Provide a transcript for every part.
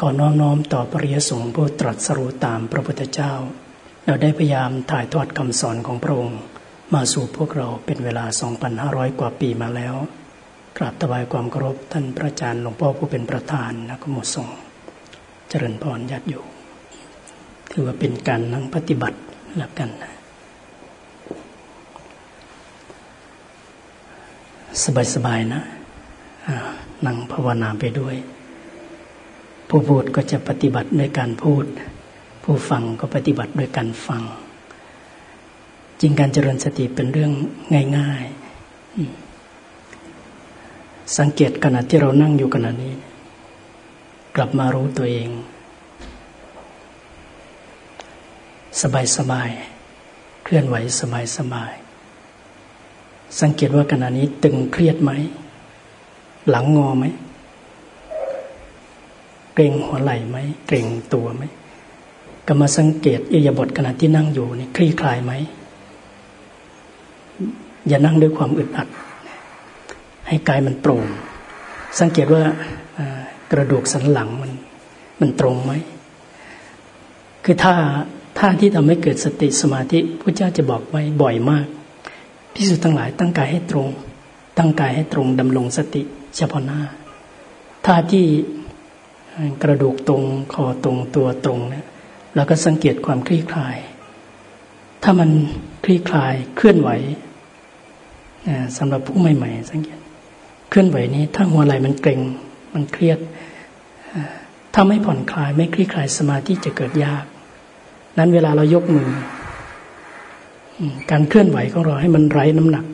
ก่อนน้อมน้อมต่อปริยสงฆ์ผู้ตรัสรู้ตามพระพุทธเจ้า เราได้พยายามถ่ายทอดคำสอนของพระองค์ มาสู่พวกเราเป็นเวลา 2,500 กว่าปีมาแล้ว กราบถวายความเคารพท่านพระอาจารย์หลวงพ่อผู้เป็นประธานนะก็หมดส่งเจริญพรญาติโยมถือว่าเป็นการนั่งปฏิบัติแล้วกันนะสบายๆนะนั่งภาวนาไปด้วย ผู้พูดก็จะปฏิบัติด้วยการพูด ผู้ฟังก็ปฏิบัติด้วยการฟัง จริงการเจริญสติเป็นเรื่องง่าย ๆ สังเกตขณะที่เรานั่งอยู่ขณะนี้ กลับมารู้ตัวเอง สบายๆเคลื่อนไหวสบายๆสังเกตว่าขณะนี้ตึงเครียดไหม หลังงอไหม เกรงหัวไหล่ไหมเกรงตัวไหมก็มาสังเกตอิยาบทขณะที่นั่งอยู่นี่คลี่คลายไหมอย่านั่งด้วยความอึดอัด ให้กายมันโปร่ง สังเกตว่ากระดูกสันหลังมันมันตรงไหม คือถ้าท่าที่ทำให้เกิดสติสมาธิพระเจ้าจะบอกไว้บ่อยมากพิสุทั้งหลายตั้งกายให้ตรง ตั้งกายให้ตรงดำรงสติเฉพาะหน้าท่าที่ กระดูกตรงคอตรงตัวตรงเนี่ยแล้วก็สังเกตความคลี่คลาย ถ้ามันคลี่คลายเคลื่อนไหวสำหรับผู้ใหม่ ๆ สังเกตเคลื่อนไหวนี้ ถ้าหัวไหล่มันเกร็งมันเครียด ถ้าไม่ผ่อนคลายไม่คลี่คลายสมาธิจะเกิดยาก นั้นเวลาเรายกมือ การเคลื่อนไหวของเราให้มันไร้น้ำหนัก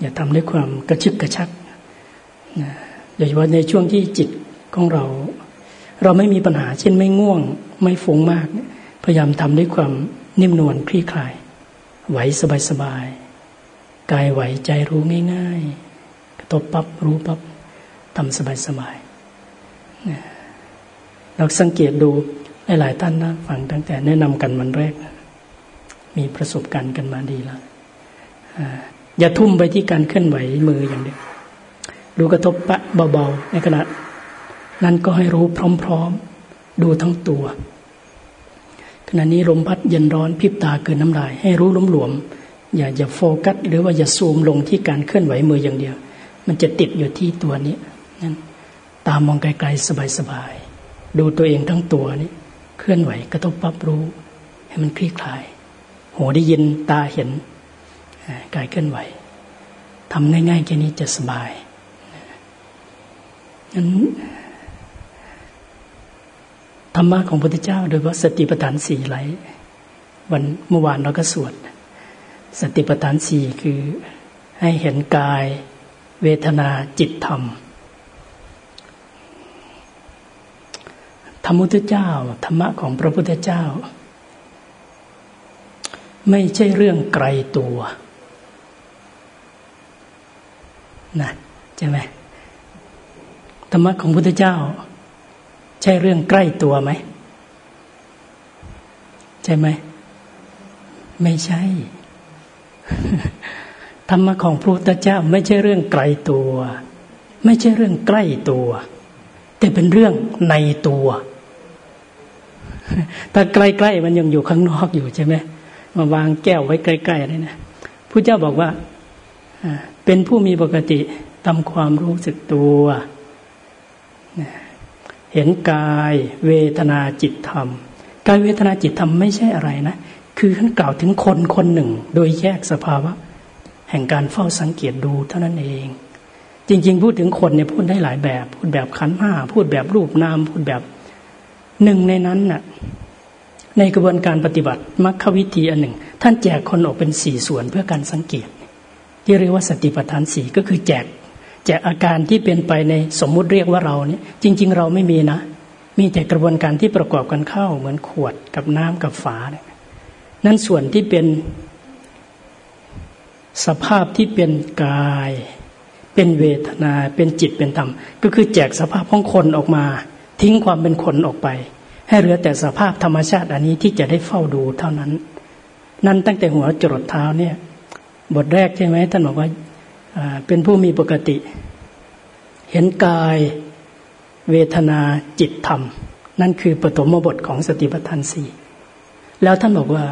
อย่าทำด้วยความกระชึกกระชักโดยเฉพาะในช่วงที่จิต ของเรา เราไม่มีปัญหาเช่นไม่ง่วง ไม่ฟุ้งมาก พยายามทำด้วยความนิ่มนวลคลี่คลาย ไหวสบายๆกายไหวใจรู้ง่าย ๆ กระทบปับ๊บรู้ปับ๊บทำสบายๆเราสังเกตดูหลายๆท่านนะฟังตั้งแต่แนะนำกันวันแรกมีประสบการณ์กันมาดีแล้วอย่าทุ่มไปที่การเคลื่อนไหวมืออย่างเดียวรู้กระทบปะเบาๆในขณะ นั้นก็ให้รู้พร้อมๆ ดูทั้งตัว ขณะนี้ลมพัดเย็นร้อนพิบตาเกินน้ำลาย ให้รู้ล้มหลวมอย่าอย่าโฟกัส หรือว่าอย่าซูมลงที่การเคลื่อนไหวมืออย่างเดียว มันจะติดอยู่ที่ตัวนี้นั้นตามองไกลๆสบายๆดูตัวเองทั้งตัวนี้ เคลื่อนไหวกระทบปั๊บรู้ ให้มันคลี่คลาย หูได้ยินตาเห็นกายเคลื่อนไหวทำง่ายๆแค่นี้จะสบายนั้น รรมะของพระพุทธเจ้า โดยว่าสติปัฏฐานสี่ไหลวันเมื่อวานเราก็สวด สติปัฏฐานสี่คือให้เห็นกายเวทนาจิตธรรม ธรรมุทธเจ้า ธรรมะของพระพุทธเจ้า ไม่ใช่เรื่องไกลตัวนะใช่ไหมธรรมะของพุทธเจ้า ใช่เรื่องใกล้ตัวไหม ใช่ไหม ไม่ใช่ ธรรมะของพระพุทธเจ้า ไม่ใช่เรื่องไกลตัว ไม่ใช่เรื่องใกล้ตัว แต่เป็นเรื่องในตัว ถ้าใกล้ๆมันยังอยู่ข้างนอกอยู่ใช่ไหมมาวางแก้วไว้ใกล้ๆเลยนะพระเจ้าบอกว่าเป็นผู้มีปกติทำความรู้สึกตัว เห็นกายเวทนาจิตธรรม กายเวทนาจิตธรรมไม่ใช่อะไรนะ คือท่านกล่าวถึงคนคนหนึ่ง โดยแยกสภาวะ แห่งการเฝ้าสังเกตดูเท่านั้นเอง จริง ๆ พูดถึงคนเนี่ยพูดได้หลายแบบ พูดแบบขันห้าพูดแบบรูปนาม พูดแบบหนึ่งในนั้นน่ะในกระบวนการปฏิบัติมรรควิธีอันหนึ่ง ท่านแจกคนออกเป็นสี่ส่วนเพื่อการสังเกต ที่เรียกว่าสติปัฏฐานสี่ก็คือแจก จากอาการที่เป็นไปในสมมุติเรียกว่าเราเนี่ย จริง ๆ เราไม่มีนะ มีแต่กระบวนการที่ประกอบกันเข้าเหมือนขวดกับน้ำกับฝาเนี่ยนั่นส่วนที่เป็นสภาพที่เป็นกาย เป็นเวทนา เป็นจิตเป็นธรรม ก็คือแจกสภาพของคนออกมา ทิ้งความเป็นคนออกไป ให้เหลือแต่สภาพธรรมชาติอันนี้ที่จะได้เฝ้าดูเท่านั้น นั่นตั้งแต่หัวจรดเท้าเนี่ย บทแรกใช่ไหมท่านบอกว่า เป็นผู้มีปกติ เห็นกายเวทนาจิตธรรม นั่นคือปฐมบทของสติปัฏฐานสี่แล้วท่านบอกว่า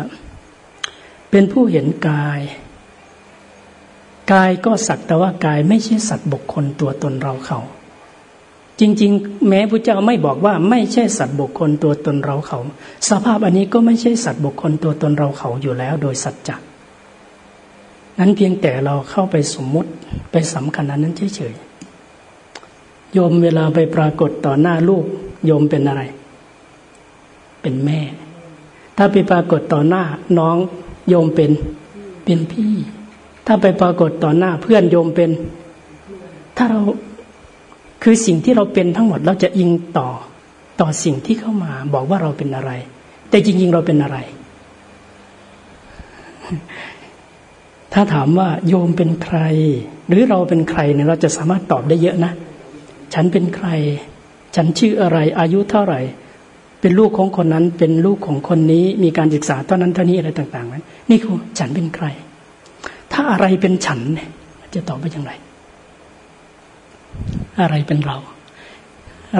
เป็นผู้เห็นกาย กายก็สักแต่ว่ากายไม่ใช่สัตว์บุคคลตัวตนเราเขาจริง ๆ แม้พระเจ้าไม่บอกว่าไม่ใช่สัตว์บุคคลตัวตนเราเขา สภาพอันนี้ก็ไม่ใช่สัตว์บุคคลตัวตนเราเขาอยู่แล้ว โดยสัจจะ นั้นเพียงแต่เราเข้าไปสมมุติไปสำคัญอันนั้นเฉยๆโยมเวลาไปปรากฏต่อหน้าลูก โยมเป็นอะไร เป็นแม่ ถ้าไปปรากฏต่อหน้าน้องโยมเป็นเป็นพี่ ถ้าไปปรากฏต่อหน้าเพื่อนโยมเป็น ถ้าเราคือสิ่งที่เราเป็นทั้งหมดเราจะอิงต่อต่อสิ่งที่เข้ามาบอกว่าเราเป็นอะไร แต่จริง ๆ เราเป็นอะไร ถ้าถามว่าโยมเป็นใคร หรือเราเป็นใครเนี่ยเราจะสามารถตอบได้เยอะนะ ฉันเป็นใคร ฉันชื่ออะไรอายุเท่าไหร่ เป็นลูกของคนนั้นเป็นลูกของคนนี้มีการศึกษาเท่านั้นเท่านี้อะไรต่างๆนั้นนี่คือฉันเป็นใคร ถ้าอะไรเป็นฉันเนี่ยจะตอบไปอย่างไร อะไรเป็นเรา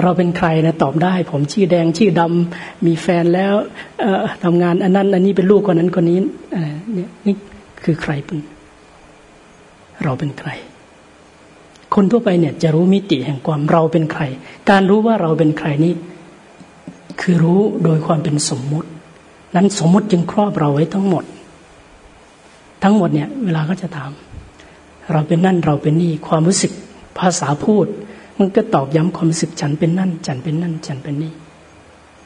เราเป็นใครนะตอบได้ ผมชื่อแดงชื่อดำมีแฟนแล้วทำงานอันนั้น อันนี้เป็นลูกคนนั้นคนนี้เนี่ยนี่ คือใครเป็น เราเป็นใคร คนทั่วไปเนี่ย จะรู้มิติแห่งความเราเป็นใคร การรู้ว่าเราเป็นใครนี้ คือรู้โดยความเป็นสมมุติ นั้นสมมุติจึงครอบเราไว้ทั้งหมด ทั้งหมดเนี่ย เวลาก็จะถาม เราเป็นนั่นเราเป็นนี่ ความรู้สึกภาษาพูด มันก็ตอกย้ำความรู้สึกฉันเป็นนั่น ฉันเป็นนั่น ฉันเป็นนี่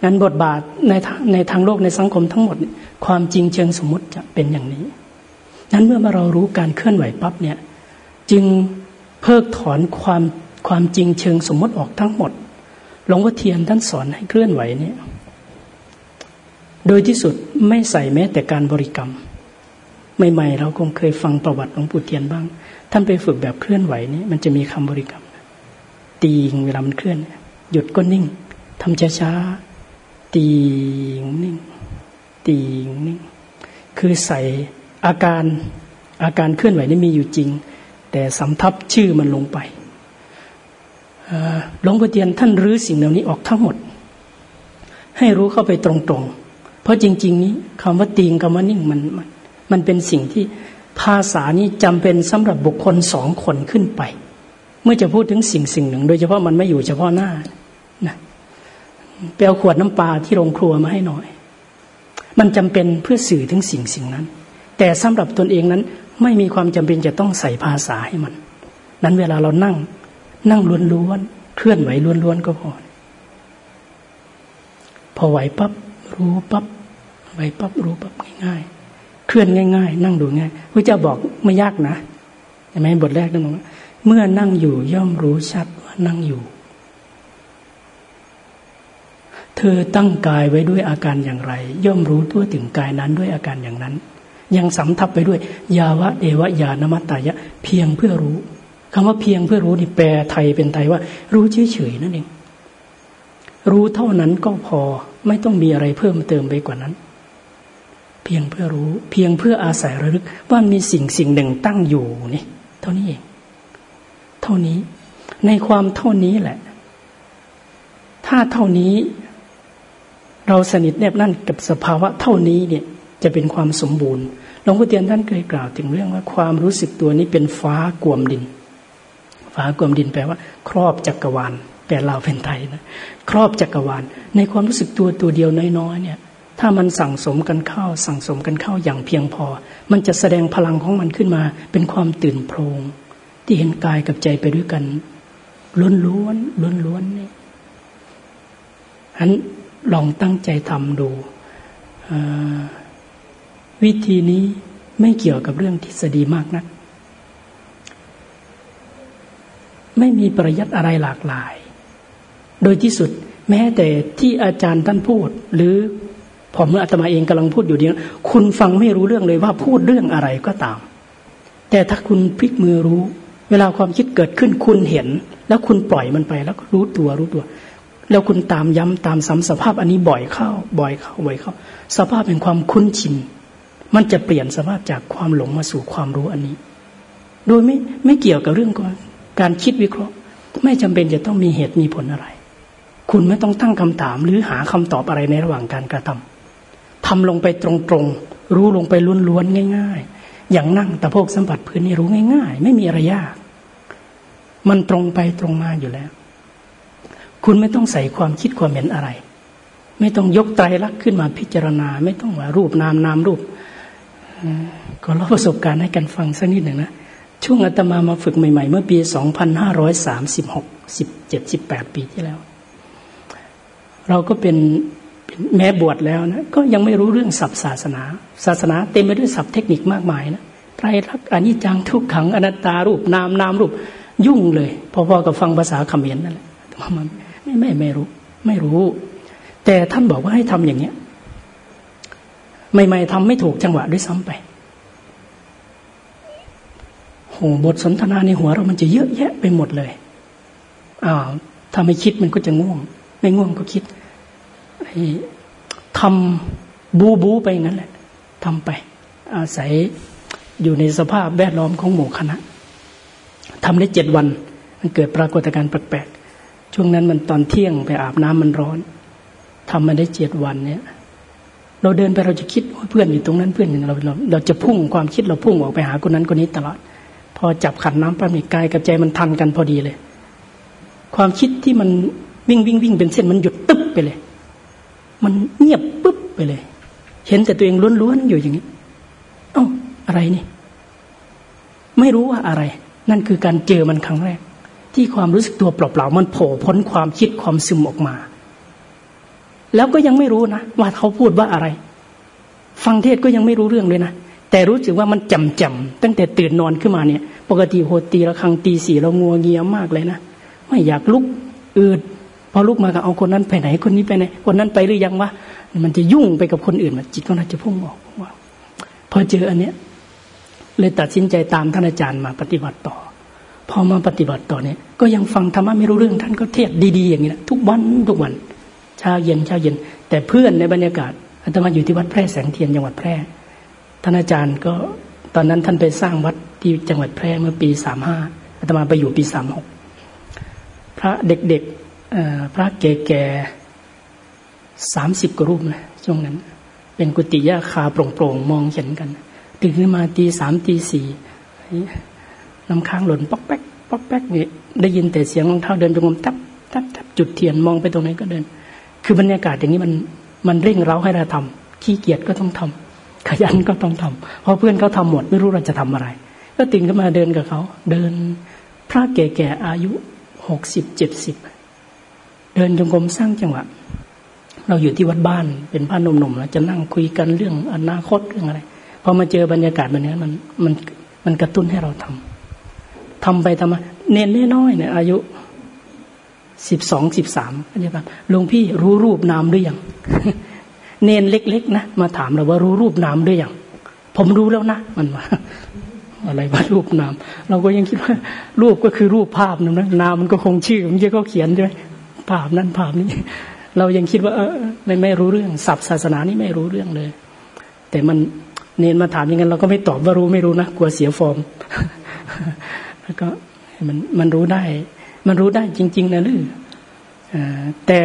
นั้นบทบาทในในทางโลกในสังคมทั้งหมด ความจริงเชิงสมมติจะเป็นอย่างนี้ นั้นเมื่อมาเรารู้การเคลื่อนไหวปั๊บเนี่ย จึงเพิกถอนความความจริงเชิงสมมติออกทั้งหมดหลวงพ่อเทียนท่านสอนให้เคลื่อนไหวเนี่ยโดยที่สุดไม่ใส่แม้แต่การบริกรรม ใหม่ๆ เราคงเคยฟังประวัติหลวงปู่เทียนบ้าง ท่านไปฝึกแบบเคลื่อนไหวนี่มันจะมีคำบริกรรม ตีงเวลามันเคลื่อน หยุดก็นิ่งทำช้าๆตีงนิ่ง ตีงนิ่ง คือใส่ อาการอาการเคลื่อนไหวนี่มีอยู่จริง แต่สำทับชื่อมันลงไปหลวงพ่อเทียนท่านรื้อสิ่งเหล่านี้ออกทั้งหมด ให้รู้เข้าไปตรงๆ เพราะจริง ๆ นี้คำว่าตีงคำว่านิ่งมันมันมันเป็นสิ่งที่ภาษานี้จำเป็นสำหรับบุคคลสองคนขึ้นไป เมื่อจะพูดถึงสิ่งสิ่งหนึ่ง โดยเฉพาะมันไม่อยู่เฉพาะหน้านะเปลวขวดน้ำปลาที่โรงครัวมาให้หน่อย มันจำเป็นเพื่อสื่อถึงสิ่งสิ่งนั้น แต่สำหรับตนเองนั้น ไม่มีความจำเป็นจะต้องใส่ภาษาให้มัน นั้นเวลาเรานั่ง นั่งล้วนๆเคลื่อนไหวล้วนๆก็พอ พอไหวปับ๊บรู้ปับ๊บไหวปับ๊บรู้ปับ๊บง่ายๆ เคลื่อนง่าย ๆ นั่งดูง่ายพระเจ้าบอกไม่ยากนะใช่ไหมบทแรกนั่นบอกว่าเมื่อนั่งอยู่ย่อมรู้ชัดว่านั่งอยู่ เธอตั้งกายไว้ด้วยอาการอย่างไร ย่อมรู้ทั่วถึงกายนั้นด้วยอาการอย่างนั้น ยังสำทับไปด้วย ยาวะเอวะยานมัตตายะ เพียงเพื่อรู้คำว่าเพียงเพื่อรู้นี่แปลไทยเป็นไทยว่า รู้เฉยๆนั่นเอง รู้เท่านั้นก็พอไม่ต้องมีอะไรเพิ่มเติมไปกว่านั้น เพียงเพื่อรู้ เพียงเพื่ออาศัยระลึก ว่ามีสิ่งสิ่งหนึ่งตั้งอยู่นี่เท่านี้เอง เท่านี้ ในความเท่านี้แหละ ถ้าเท่านี้ เราสนิทแนบนั่นกับสภาวะเท่านี้เนี่ย จะเป็นความสมบูรณ์ หลวงพ่อเตียนท่านเคยกล่าวถึงเรื่องว่าความรู้สึกตัวนี้เป็นฟ้ากวมดิน ฟ้ากวมดินแปลว่า ครอบจักรวาลแปลเราเป็นไทยนะครอบจักรวาล ในความรู้สึกตัวตัวเดียวน้อยๆเนี่ย ถ้ามันสั่งสมกันเข้า สั่งสมกันเข้าอย่างเพียงพอ มันจะแสดงพลังของมันขึ้นมา เป็นความตื่นโพลงที่เห็นกายกับใจไปด้วยกันล้วนล้วนล้วนล้วนนี่อันลองตั้งใจทำดูอ่า วิธีนี้ไม่เกี่ยวกับเรื่องทฤษฎีมากนัก ไม่มีประยัดอะไรหลากหลาย โดยที่สุดแม้แต่ที่อาจารย์ท่านพูด หรือผมเมื่ออาตมาเองกำลังพูดอยู่เดียวคุณฟังไม่รู้เรื่องเลยว่าพูดเรื่องอะไรก็ตาม แต่ถ้าคุณพลิกมือรู้ เวลาความคิดเกิดขึ้นคุณเห็น แล้วคุณปล่อยมันไปแล้วรู้ตัวรู้ตัว แล้วคุณตามย้ำตามซ้ำสภาพอันนี้บ่อยเข้า บ่อยเข้าบ่อยเข้า สภาพเป็นความคุ้นชิน มันจะเปลี่ยนสภาพจากความหลงมาสู่ความรู้อันนี้ โดยไม่ไม่เกี่ยวกับเรื่องการคิดวิเคราะห์ ไม่จำเป็นจะต้องมีเหตุมีผลอะไร คุณไม่ต้องตั้งคำถามหรือหาคำตอบอะไรในระหว่างการกระทำทำลงไปตรงๆ รู้ลงไปล้วนๆง่าย ๆ อย่างนั่งตะโพกสัมผัสพื้นนี่รู้ง่าย ๆ ไม่มีอะไรยาก มันตรงไปตรงมาอยู่แล้ว คุณไม่ต้องใส่ความคิดความเห็นอะไร ไม่ต้องยกไตรลักษณ์ขึ้นมาพิจารณา ไม่ต้องว่ารูปนามนามรูป ก็เล่าประสบการณ์ให้กันฟังสักนิดหนึ่งนะ ช่วงอาตมามาฝึกใหม่ ๆ เมื่อปี 2536 17 18 ปีที่แล้ว เราก็เป็นแม้บวชแล้วนะ ก็ยังไม่รู้เรื่องศัพท์ศาสนา ศาสนาเต็มไปด้วยศัพท์เทคนิคมากมายนะไตรลักษณ์อนิจจังทุกขังอนัตตารูปนามนามรูป ยุ่งเลยพอๆกับฟังภาษาเขมรนั่นแหละมันไม่ไม่ไม่รู้ ไม่รู้ แต่ท่านบอกว่าให้ทำอย่างเนี้ย ใหม่ๆทำไม่ถูกจังหวะด้วยซ้ำไปโหบทสนทนาในหัวเรามันจะเยอะแยะไปหมดเลยอ้าวถ้าไม่คิดมันก็จะง่วง ไม่ง่วงก็คิดทำบูบูไปงั้นแหละทำไป อาศัยอยู่ในสภาพแวดล้อมของหมู่คณะทำได้เจ็ดวัน มันเกิดปรากฏการณ์แปลกๆช่วงนั้นมันตอนเที่ยงไปอาบน้ำมันร้อนทำมาได้เจ็ดวันเนี่ย เราเดินไปเราจะคิดว่าเพื่อนอยู่ตรงนั้นเพื่อนอยู่เราเราเราจะพุ่งความคิดเราพุ่งออกไปหาคนนั้นคนนี้ตลอด พอจับขันน้ำปั๊บนี่กายกับใจมันทันกันพอดีเลย ความคิดที่มันวิ่งวิ่งวิ่งเป็นเส้นมันหยุดตึ๊บไปเลย มันเงียบปุ๊บไปเลย เห็นแต่ตัวเองล้วนๆอยู่อย่างนี้เอ้าอะไรนี่ไม่รู้ว่าอะไร นั่นคือการเจอมันครั้งแรก ที่ความรู้สึกตัวเปล่าๆมันโผล่พ้นความคิดความซึมออกมา แล้วก็ยังไม่รู้นะว่าเขาพูดว่าอะไร ฟังเทศก็ยังไม่รู้เรื่องเลยนะแต่รู้สึกว่ามันจำจำตั้งแต่ตื่นนอนขึ้นมาเนี่ย ปกติโหตีละครังตีสี่เรางัวเงียมากเลยนะไม่อยากลุกอืดพอลุกมาก็เอาคนนั้นไปไหนคนนี้ไปไหนคนนั้นไปหรือยังวะมันจะยุ่งไปกับคนอื่นมันจิตก็น่าจะพุ่งออกว่าพอเจออันเนี้ยเลยตัดสินใจตามท่านอาจารย์มาปฏิบัติต่อ พอมาปฏิบัติต่อเนี่ย ก็ยังฟังธรรมะไม่รู้เรื่องท่านก็เทศดีๆอย่างนี้นะทุกวันทุกวัน ช้าเย็นเช้าเย็น แต่เพื่อนในบรรยากาศอาตมาอยู่ที่วัดแพร่แสงเทียนจังหวัดแพร่ท่านอาจารย์ก็ตอนนั้นท่านไปสร้างวัดที่จังหวัดแพร่เมื่อปีสามห้าอาตมาไปอยู่ปีสามหกพระเด็กๆพระแก่ๆสามสิบกว่ารูปนะช่วงนั้น เป็นกุฏิยาคาโปร่งๆมองเห็นกันตื่นขึ้นมาตีสามตีสี่น้ำค้างหล่นป๊อกแป๊กป๊อกแป๊กนี่ได้ยินแต่เสียงรองเท้าเดินจงกรมทับทับทับจุดเทียนมองไปตรงไหนก็เดิน คือบรรยากาศอย่างนี้มันมันเร่งเร้าให้เราทำขี้เกียจก็ต้องทำขยันก็ต้องทำเพราะเพื่อนเขาทาหมดไม่รู้เราจะทำอะไร ก็ตื่นขึ้นมาเดินกับเขา เดินพระแก่ๆอายุหกสิบเจ็ดสิบเดินจงกรมสร้างจังหวะ เราอยู่ที่วัดบ้านเป็นบ้านหนุ่มๆแล้วจะนั่งคุยกันเรื่องอนาคตเรื่องอะไรพอมาเจอบรรยากาศแบบนี้มันมันมันกระตุ้นให้เราทำทำไปทำมาเน้นน้อยเนี่ยอายุ สิบสองสิบสามเข้าใจปะหลวงพี่รู้รูปนามหรือยังเนนเล็ก ๆ นะมาถามเราว่ารู้รูปนามหรือยังผมรู้แล้วนะมันว่าอะไรว่ารูปนาม เราก็ยังคิดว่า รูปก็คือรูปภาพนะนามมันก็คงชื่อมันจะก็เขียนใช่ไหมภาพนั้นภาพนี้ เรายังคิดว่าเออไม่ไม่รู้เรื่องศัพท์ศาสนานี่ไม่รู้เรื่องเลย แต่มันเนนมาถามอย่างนั้นเราก็ไม่ตอบว่ารู้ไม่รู้นะกลัวเสียฟอร์มแล้วก็มันมันรู้ได้ มันรู้ได้จริง ๆ นะลือแต่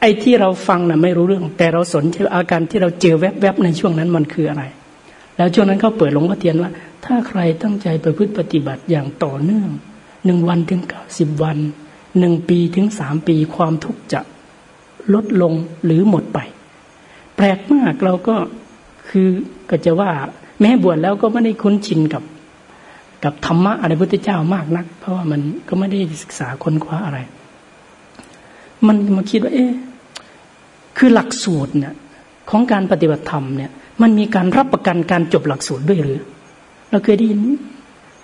ไอ้ที่เราฟังนะ่ะไม่รู้เรื่อง แต่เราสนใจอาการที่เราเจอแวบๆในช่วงนั้นมันคืออะไร แล้วช่วงนั้นเขาเปิดหลวงพ่อเทียนว่า ถ้าใครตั้งใจไปพฤติปฏิบัติอย่างต่อเนื่องหนึ่งวันถึงเก้าสิบวันหนึ่งปีถึงสามปีความทุกข์จะลดลงหรือหมดไป แปลกมากเราก็คือก็จะว่า แม้บวชแล้วก็ไม่ได้คุ้นชินกับ กับธรรมะอะไรพุทธเจ้ามากนัก เพราะว่ามันก็ไม่ได้ศึกษาค้นคว้าอะไร มันมาคิดว่า เอ๊ะคือหลักสูตรเนี่ยของการปฏิบัติธรรมเนี่ย มันมีการรับประกันการจบหลักสูตรด้วยหรือ เราเคยได้ยิน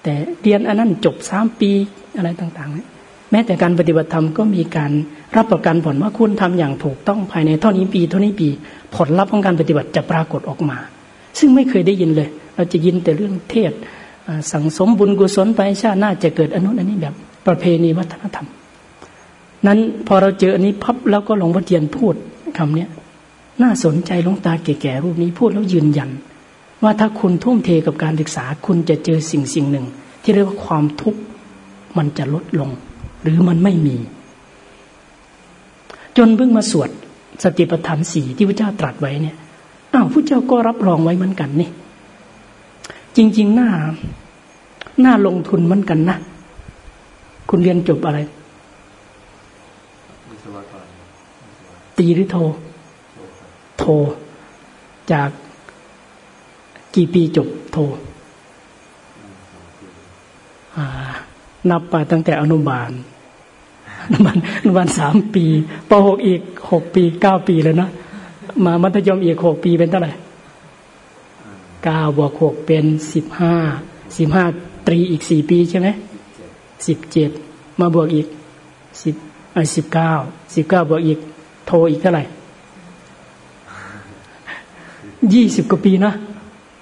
แต่เรียนอันนั้นจบสามปีอะไรต่างๆเนี่ยแม้แต่การปฏิบัติธรรมก็มีการรับประกันผลว่าคุณทำอย่างถูกต้องภายในเท่านี้ปีเท่านี้ปี ผลลัพธ์ของการปฏิบัติจะปรากฏออกมา ซึ่งไม่เคยได้ยินเลย เราจะยินแต่เรื่องเทศ สั่งสมบุญกุศลไปชาติหน้าจะเกิดอนุนันนี้แบบ ประเพณีวัฒนธรรม นั้นพอเราเจออันนี้พับแล้วก็หลวงพ่อเทียนพูดคำเนี้ยน่าสนใจหลวงตาแก่ๆรูปนี้พูดแล้วยืนยัน ว่าถ้าคุณทุ่มเทกับการศึกษาคุณจะเจอสิ่งสิ่งหนึ่ง ที่เรียกว่าความทุกข์มันจะลดลง หรือมันไม่มี จนเพิ่งมาสวดสติปัฏฐานสี่ที่พระเจ้าตรัสไว้เนี่ยอ้าวพระเจ้าก็รับรองไว้เหมือนกันนี่ จริง ๆ หน้า หน้าลงทุนเหมือนกันนะ คุณเรียนจบอะไร ตีหรือโท โท จากกี่ปีจบโทนับไปตั้งแต่อนุบาลอนุบาลอนุบาลสามปีปหกอีกหกปีเก้าปีแล้วนะ มามัธยมอีกหกปีเป็นเท่าไหร่ เก้าบวกหกเป็นสิบห้าสิบห้าตรีอีกสี่ปีใช่ไหมสิบเจ็ดมาบวกอีกสิบไอ้สิบเก้าสิบเก้าบวกอีก โทอีกเท่าไหร่ยี่สิบกว่าปีนะ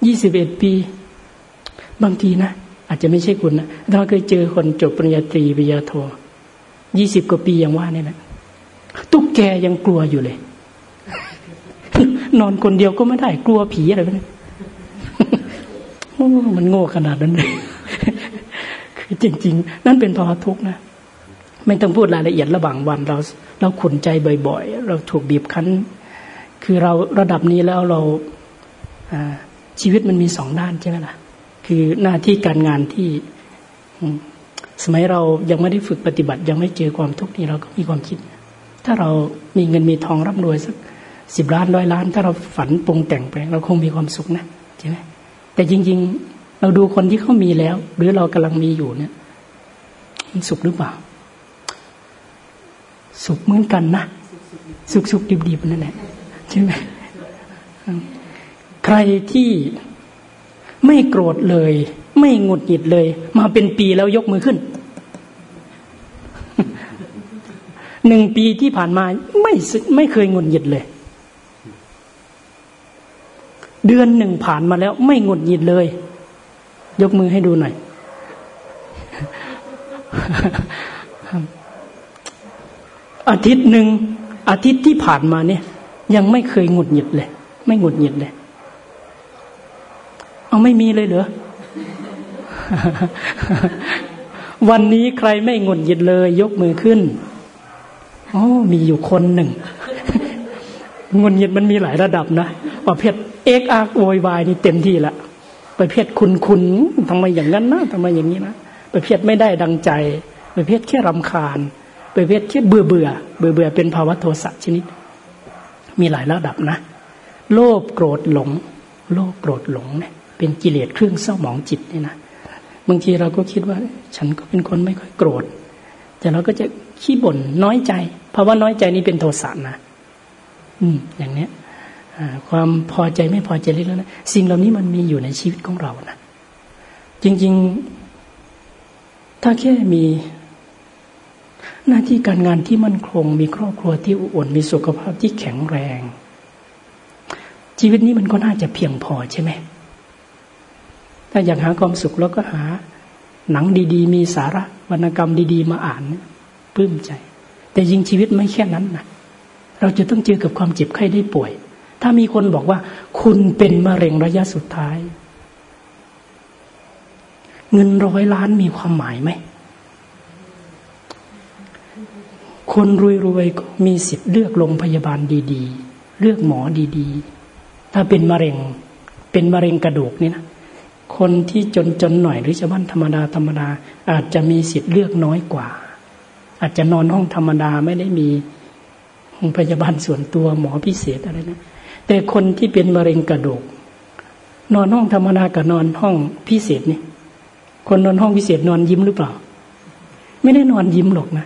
ยี่สิบเอ็ดปี บางทีนะ อาจจะไม่ใช่คุณนะเราเคยเจอคนจบปริญญาตรีปริญญาโทยี่สิบกว่าปียังว่าเนี่ยนะตุ๊กแกยังกลัวอยู่เลย นอนคนเดียวก็ไม่ได้กลัวผีอะไรแบบนี้ มันโง่ขนาดนั้นเลย คือจริง ๆ นั่นเป็นภาวะทุกข์นะ ไม่ต้องพูดรายละเอียดระหว่างวันเรา เราขุนใจบ่อยๆ เราถูกบีบคั้น คือเราระดับนี้แล้วเราชีวิตมันมีสองด้านใช่ไหมล่ะ คือหน้าที่การงานที่สมัยเรายังไม่ได้ฝึกปฏิบัติ ยังไม่เจอความทุกข์นี้เราก็มีความคิด ถ้าเรามีเงินมีทองร่ำรวยสักสิบล้านร้อยล้าน ถ้าเราฝันปรุงแต่งไปเราคงมีความสุขนะใช่ไหม แต่จริง ๆ เราดูคนที่เขามีแล้ว หรือเรากำลังมีอยู่เนี่ย มันสุขหรือเปล่า สุขเหมือนกันนะสุขสุขดิบดิบนั่นแหละใช่ไหมใครที่ไม่โกรธเลย ไม่หงุดหงิดเลย มาเป็นปีแล้วยกมือขึ้นหนึ่งปีที่ผ่านมาไม่ไม่เคยงุนหงิดเลย เดือนหนึ่งผ่านมาแล้ว ไม่งุนหงิดเลย ยกมือให้ดูหน่อย อาทิตย์หนึ่งอาทิตย์ที่ผ่านมาเนี่ย ยังไม่เคยงุดหงิดเลย ไม่งุดหงิดเลย เอาไม่มีเลยเหรอวันนี้ใครไม่งุดหงิดเลย ยกมือขึ้นอ๋อมีอยู่คนหนึ่งงุนงิดมันมีหลายระดับนะประเภท เอกอากโวยวายนี่เต็มที่ละประเภทคุณคุณทำไมอย่างนั้นนะทำไมอย่างนี้นะประเภทไม่ได้ดังใจ ประเภทแค่รำคาญ ประเภทแค่เบื่อเบื่อเบื่อเบื่อเป็นภาวะโทสะชนิด มีหลายระดับนะ โลภโกรธหลง โลภโกรธหลงเนี่ยเป็นกิเลสเครื่องเศร้าหมองจิตนี่นะบางทีเราก็คิดว่า ฉันก็เป็นคนไม่ค่อยโกรธ แต่เราก็จะขี้บ่นน้อยใจภาะวะน้อยใจนี้เป็นโทสะนะอืม อย่างเนี้ย ความพอใจไม่พอใจเล็กแล้วนะสิ่งเหล่านี้มันมีอยู่ในชีวิตของเรานะจริง ๆ ถ้าแค่มีหน้าที่การงานที่มั่นคง มีครอบครัวที่อุ่นมีสุขภาพที่แข็งแรง ชีวิตนี้มันก็น่าจะเพียงพอใช่ไหมถ้าอยากหาความสุขแล้วก็หา หนังดี ๆ มีสาระวรรณกรรมดี ๆ มาอ่านปลื้มใจ แต่ยิงชีวิตไม่แค่นั้นนะเราจะต้องเจอกับความเจ็บไข้ได้ป่วย ถ้ามีคนบอกว่า คุณเป็นมะเร็งระยะสุดท้าย เงินร้อยล้านมีความหมายไหม คนรวยๆก็มีสิทธิ์เลือกโรงพยาบาลดีๆ เลือกหมอดีๆ ถ้าเป็นมะเร็ง เป็นมะเร็งกระดูกนี่นะคนที่จนๆหน่อยหรือชาวบ้านธรรมดาธรรมดา อาจจะมีสิทธิ์เลือกน้อยกว่า อาจจะนอนห้องธรรมดาไม่ได้มีห้องพยาบาลส่วนตัวหมอพิเศษอะไรนะ แต่คนที่เป็นมะเร็งกระดูก นอนห้องธรรมดากับนอนห้องพิเศษนี่คนนอนห้องพิเศษนอนยิ้มหรือเปล่า ไม่ได้นอนยิ้มหรอกนะ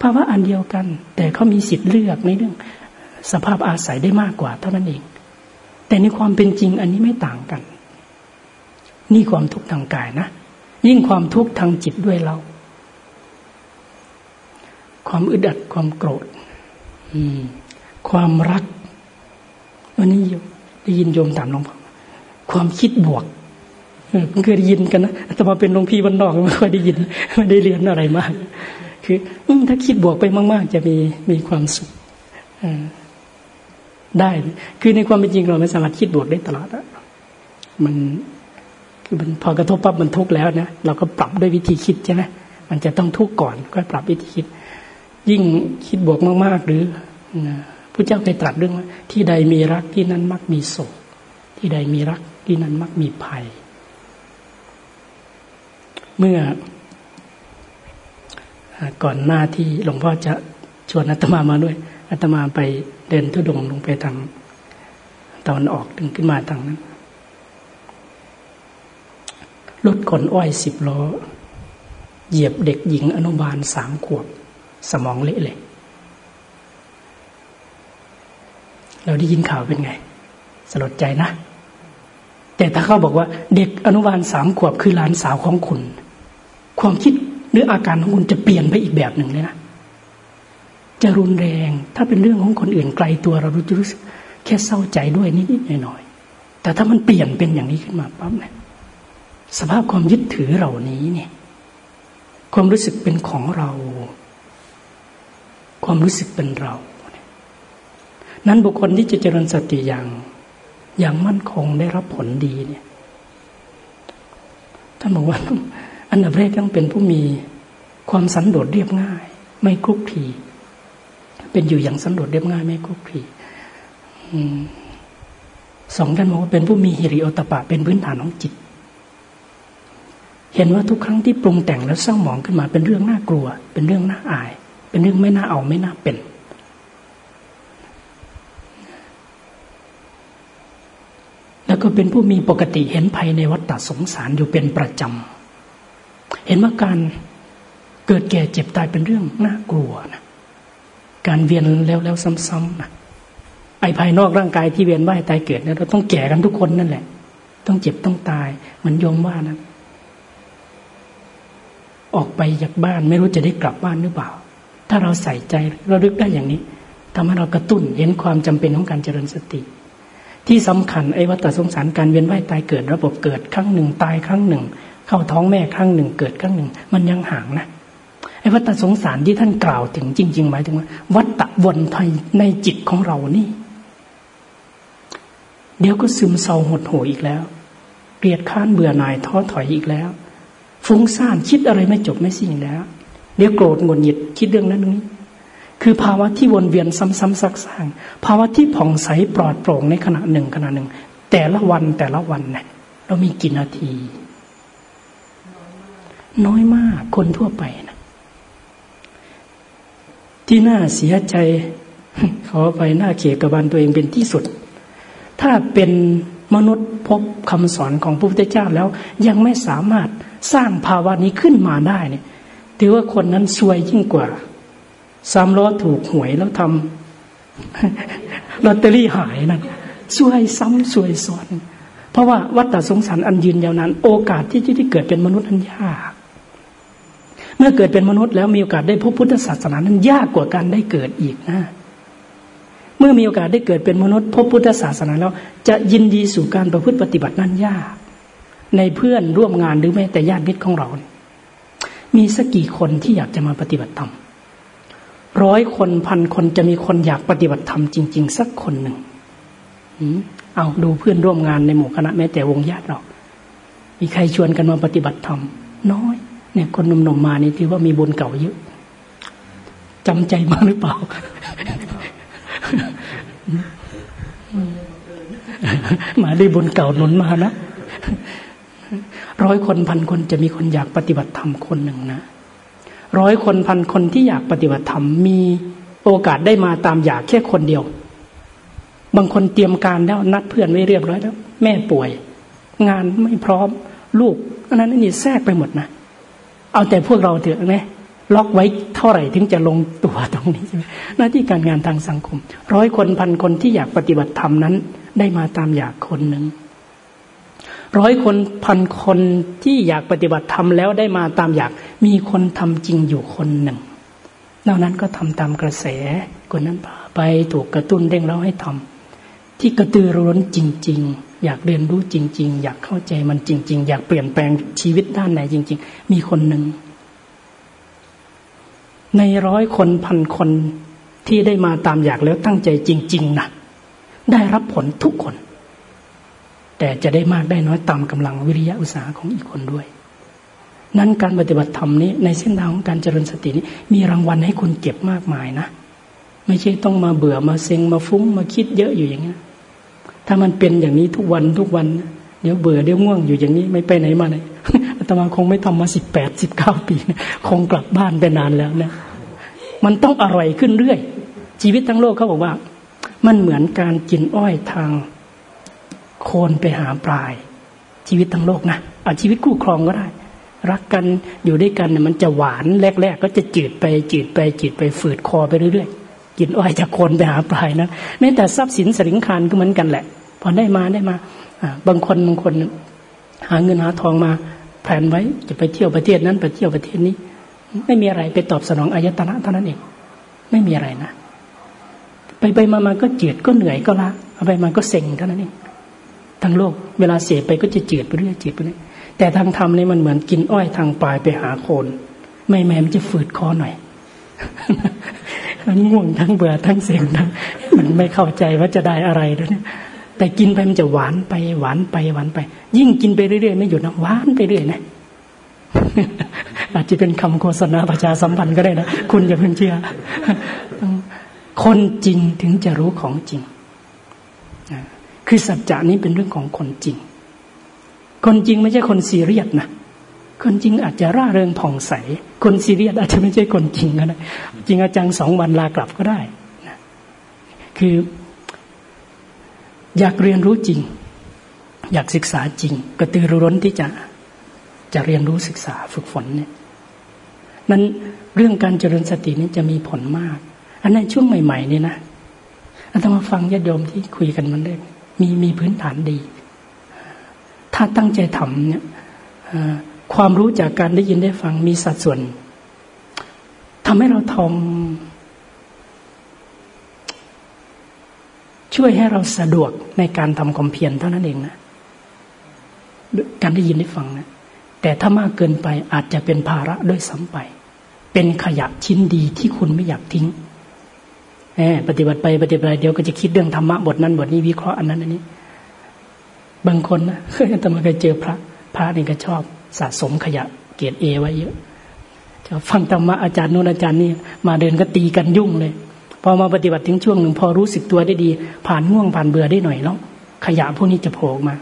ภาวะอันเดียวกัน แต่เขามีสิทธิ์เลือกในเรื่อง สภาพอาศัยได้มากกว่าเท่านั้นเอง แต่ในความเป็นจริงอันนี้ไม่ต่างกัน นี่ความทุกข์ทางกายนะยิ่งความทุกข์ทางจิตด้วยเรา ความอึดอัดความโกรธความรัก วันนี้ได้ยินโยมถามหลวงพ่อความคิดบวกเพิ่งเคยได้ยินกันนะแต่มาเป็นหลวงพี่วันนอกไม่ค่อยได้ยินไม่ได้เรียนอะไรมาก คือถ้าคิดบวกไปมาก ๆ จะมีมีความสุขได้คือในความเป็นจริงเราไม่สามารถคิดบวกได้ตลอดอะมันคือมันพอกระทบปั๊บมันทุกข์แล้วนะเราก็ปรับด้วยวิธีคิดใช่ไหมมันจะต้องทุกข์ก่อนก็ปรับวิธีคิด ยิ่งคิดบวกมาก ๆ หรือนะ พระเจ้าเคยตรัสเรื่องว่าที่ใดมีรักที่นั้นมักมีโศก ที่ใดมีรักที่นั้นมักมีภัย เมื่อก่อนหน้าที่หลวงพ่อจะชวนอาตมามาด้วยอาตมาไปเดินทุดงลงไปทางตอนออกถึงขึ้นมาทางนั้นรถขนอ้อยสิบล้อ เหยียบเด็กหญิงอนุบาลสามขวบ สมองเละเลย เราได้ยินข่าวเป็นไง สลดใจนะ แต่ถ้าเขาบอกว่า เด็กอนุบาลสามขวบคือหลานสาวของคุณ ความคิดหรืออาการของคุณจะเปลี่ยนไปอีกแบบหนึ่งเลยนะจะรุนแรง ถ้าเป็นเรื่องของคนอื่นไกลตัวเรารู้สึกแค่เศร้าใจด้วยนิดๆหน่อยๆแต่ถ้ามันเปลี่ยนเป็นอย่างนี้ขึ้นมาปั๊บเนี่ยสภาพความยึดถือเหล่านี้เนี่ย ความรู้สึกเป็นของเรา ความรู้สึกเป็นเรา นั้นบุคคลที่จะเจริญสติอย่างอย่างมั่นคงได้รับผลดีเนี่ยท่านบอกว่าอันดับแรกต้องเป็นผู้มีความสันโดษเรียบง่าย ไม่คลุกคลีเป็นอยู่อย่างสันโดษเรียบง่าย ไม่คลุกคลีสองท่านบอกว่าเป็นผู้มีฮิริโอตปะ เป็นพื้นฐานของจิต เห็นว่าทุกครั้งที่ปรุงแต่งแล้วเศร้าหมองขึ้นมาเป็นเรื่องน่ากลัว เป็นเรื่องน่าอาย เป็นเรื่องไม่น่าเอาไม่น่าเป็น แล้วก็เป็นผู้มีปกติเห็นภัยในวัฏฏสงสารอยู่เป็นประจำ เห็นว่าการเกิดแก่เจ็บตายเป็นเรื่องน่ากลัวนะการเวียนแล้วแล้วซ้ำๆนะไอ้ภายนอกร่างกายที่เวียนว่ายตายเกิดเนี่ยเราต้องแก่กันทุกคนนั่นแหละ ต้องเจ็บต้องตายเหมือนโยมว่านะออกไปจากบ้านไม่รู้จะได้กลับบ้านหรือเปล่า ถ้าเราใส่ใจเราลึกได้อย่างนี้ทำให้เรากระตุ้นเห็นความจำเป็นของการเจริญสติ ที่สำคัญไอ้วัฏสงสารการเวียนว่ายตายเกิดระบบเกิดครั้งหนึ่งตายครั้งหนึ่ง เข้าท้องแม่ครั้งหนึ่งเกิดครั้งหนึ่ง มันยังห่างนะไอ้วัฏสงสารที่ท่านกล่าวถึงจริง ๆ หมายถึงว่าวัฏวนไทยในจิตของเรานี่ เดี๋ยวก็ซึมเศร้าหดหู่อีกแล้วเกลียดข้านเบื่อหน่ายท้อถอยอีกแล้ว ฟุ้งซ่านคิดอะไรไม่จบไม่สิ้นแล้ว เดี๋ยวโกรธงุนหงิดคิดเรื่องนั้นนี้ คือภาวะที่วนเวียนซ้ำๆซักๆภาวะที่ผ่องใสปลอดโปร่งในขณะหนึ่งขณะหนึ่ง แต่ละวันแต่ละวันเนี่ยเรามีกี่นาที น้อยมากคนทั่วไปนะที่น่าเสียใจขอไปหน้าเขียกบันตัวเองเป็นที่สุด ถ้าเป็นมนุษย์พบคำสอนของพระพุทธเจ้าแล้วยังไม่สามารถสร้างภาวะนี้ขึ้นมาได้เนี่ยถือว่าคนนั้นซวยยิ่งกว่า สามล้อถูกหวยแล้วทำลอตเตอรี่หายนั่นซวยซ้ำซวยซ้อนเพราะว่าวัฏสงสารอันยืนยาวนานโอกาสที่จะได้เกิดเป็นมนุษย์นั้นยาก เมื่อเกิดเป็นมนุษย์แล้วมีโอกาสได้พบพุทธศาสนานั้นยากกว่าการได้เกิดอีกนะเมื่อมีโอกาสได้เกิดเป็นมนุษย์พบพุทธศาสนาแล้ว จะยินดีสู่การประพฤติปฏิบัตินั้นยาก ในเพื่อนร่วมงานหรือแม้แต่ญาติมิตรของเรา มีสักกี่คนที่อยากจะมาปฏิบัติธรรม ร้อยคนพันคนจะมีคนอยากปฏิบัติธรรมจริง ๆ สักคนหนึ่งเอาดูเพื่อนร่วมงานในหมู่คณะแม้แต่วงญาติเรามีใครชวนกันมาปฏิบัติธรรมน้อย เนี่ยคนหนุ่มๆมานี่ถือว่ามีบุญเก่าเยอะจำใจมาหรือเปล่ามาได้บุญเก่าหนุนมานะร้อยคนพันคนจะมีคนอยากปฏิบัติธรรมคนหนึ่งนะ ร้อยคนพันคนที่อยากปฏิบัติธรรมมีโอกาสได้มาตามอยากแค่คนเดียว บางคนเตรียมการแล้วนัดเพื่อนไว้เรียบร้อยแล้ว แม่ป่วย งานไม่พร้อมลูกอันนั้นนี่แทรกไปหมดนะเอาแต่พวกเราเถอะไหมล็อกไว้เท่าไหร่ถึงจะลงตัวตรงนี้ใช่ไหมหน้าที่การงานทางสังคม ร้อยคนพันคนที่อยากปฏิบัติธรรมนั้น ได้มาตามอยากคนหนึ่ง ร้อยคนพันคนที่อยากปฏิบัติธรรมแล้วได้มาตามอยาก มีคนทำจริงอยู่คนหนึ่งนอกนั้นก็ทำตามกระแสคนนั้นไปถูกกระตุ้นเร่งเร้าให้ทำที่กระตือร้นจริง ๆ อยากเรียนรู้จริง ๆ อยากเข้าใจมันจริง ๆ อยากเปลี่ยนแปลงชีวิตด้านไหนจริง ๆ มีคนหนึ่งในร้อยคนพันคนที่ได้มาตามอยากแล้วตั้งใจจริง ๆนะได้รับผลทุกคน แต่จะได้มากได้น้อยตามกำลังวิริยะอุตสาหของอีกคนด้วย นั้นการปฏิบัติธรรมนี้ ในเส้นทางของการเจริญสตินี้ มีรางวัลให้คุณเก็บมากมายนะ ไม่ใช่ต้องมาเบื่อมาเซ็งมาฟุ้งมาคิดเยอะอยู่อย่างนี้ถ้ามันเป็นอย่างนี้ทุกวันทุกวันเดี๋ยวเบื่อเดี๋ยวง่วงอยู่อย่างนี้ไม่ไปไหนมาไหนอาตมาคงไม่ทำมาสิบแปดสิบเก้าปีคงกลับบ้านไปนานแล้วนะมันต้องอร่อยขึ้นเรื่อย ชีวิตทั้งโลกเขาบอกว่า มันเหมือนการกินอ้อยทาง โคนไปหาปลาย ชีวิตทั้งโลกนะเอาชีวิตคู่ครองก็ได้ รักกันอยู่ด้วยกันเนี่ยมันจะหวานแรก ๆ ก็จะจืดไปจืดไปจืดไปฝืดคอไปเรื่อยๆกินอ้อยจากโคนไปหาปลายนะแม้แต่ทรัพย์สินสริงคารก็เหมือนกันแหละ พอได้มาได้มาบางคนบางคนหาเงินหาทองมาแผนไว้จะไปเที่ยวประเทศนั้นไปเที่ยวประเทศนี้ ไม่มีอะไรไปตอบสนองอายตนะเท่านั้นเองไม่มีอะไรนะ ไปไปมามาก็จืดก็เหนื่อยก็ละเอาไปมาก็เซ็งเท่านั้นเอง ทั้งโลกเวลาเสียไปก็จะจืดไปเรื่อยจืดไปเรื่อยแต่ทางธรรมนี่มันเหมือนกินอ้อยทางปลายไปหาโคน ไม่แม้มันจะฝืดคอหน่อยทั้งง่วงทั้งเบื่อทั้งเสียงทั้งมันไม่เข้าใจว่าจะได้อะไรแล้วเนี่ยแต่กินไปมันจะหวานไปหวานไปหวานไป ยิ่งกินไปเรื่อยๆไม่หยุดนะหวานไปเรื่อยนะอาจจะเป็นคำโฆษณาประชาสัมพันธ์ก็ได้นะคุณอย่าเพิ่งเชื่อคนจริงถึงจะรู้ของจริง คือสัจจะนี้เป็นเรื่องของคนจริง คนจริงไม่ใช่คนซีเรียสนะคนจริงอาจจะร่าเริงผ่องใส คนซีเรียสอาจจะไม่ใช่คนจริงก็ได้จริงอาจารย์สองวันลากลับก็ได้นะคือ อยากเรียนรู้จริง อยากศึกษาจริง กระตือรือร้นที่จะจะเรียนรู้ศึกษาฝึกฝนเนี่ยนั้นเรื่องการเจริญสตินี้จะมีผลมาก อันนั้นช่วงใหม่ ๆ นี่นะอาตมาฟังญาติโยมที่คุยกันมันได้ มีมีพื้นฐานดี ถ้าตั้งใจทำเนี่ยความรู้จากการได้ยินได้ฟังมีสัดส่วนทำให้เราทำช่วยให้เราสะดวกในการทำความเพียรเท่านั้นเองนะการได้ยินได้ฟังนะแต่ถ้ามากเกินไปอาจจะเป็นภาระด้วยซ้ำไป เป็นขยะชิ้นดีที่คุณไม่อยากทิ้ง ปฏิบัติไปปฏิบัติเดี๋ยวก็จะคิดเรื่องธรรมะบทนั้นบทนี้วิเคราะห์อันนั้นอันนี้ บางคนนะเคยแต่มาเคยเจอพระ พระนี่ก็ชอบสะสมขยะเกียรติเอไว้เยอะจะฟังธรรมะอาจารย์นู้นอาจารย์นี่มาเดินก็ตีกันยุ่งเลย พอมาปฏิบัติถึงช่วงหนึ่งพอรู้สึกตัวได้ดี ผ่านง่วงผ่านเบื่อได้หน่อยแล้วขยะพวกนี้จะโผล่มา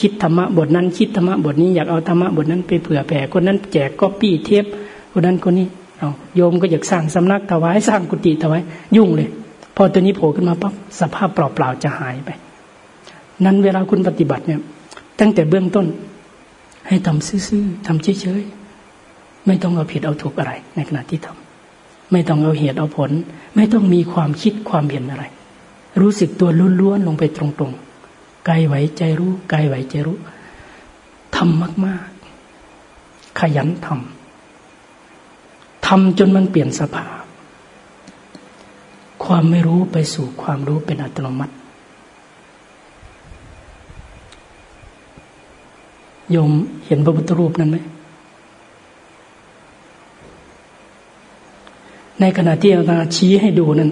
คิดธรรมะบทนั้น คิดธรรมะบทนี้อยากเอาธรรมะบทนั้นไปเผื่อแผ่คนนั้นแจกก็ปี้เทปคนนั้นคนนี้ เอาโยมก็อยากสร้างสำนักถวายสร้างกุฏิถวายยุ่งเลย พอตัวนี้โผล่ขึ้นมาปั๊บสภาพเปล่าๆจะหายไป นั้นเวลาคุณปฏิบัติเนี่ย ตั้งแต่เบื้องต้น ให้ทำซื่อๆทำเฉยๆไม่ต้องเอาผิดเอาถูกอะไร ในขณะที่ทำไม่ต้องเอาเหตุเอาผล ไม่ต้องมีความคิดความเห็นอะไร รู้สึกตัวล้วนๆลงไปตรงๆกายไหวใจรู้กายไหวใจรู้ทำมาก ๆ ขยันทำ ทำจนมันเปลี่ยนสภาพ ความไม่รู้ไปสู่ความรู้เป็นอัตโนมัติ โยมเห็นพระพุทธรูปนั้นไหม ในขณะที่อาจารย์ชี้ให้ดูนั้น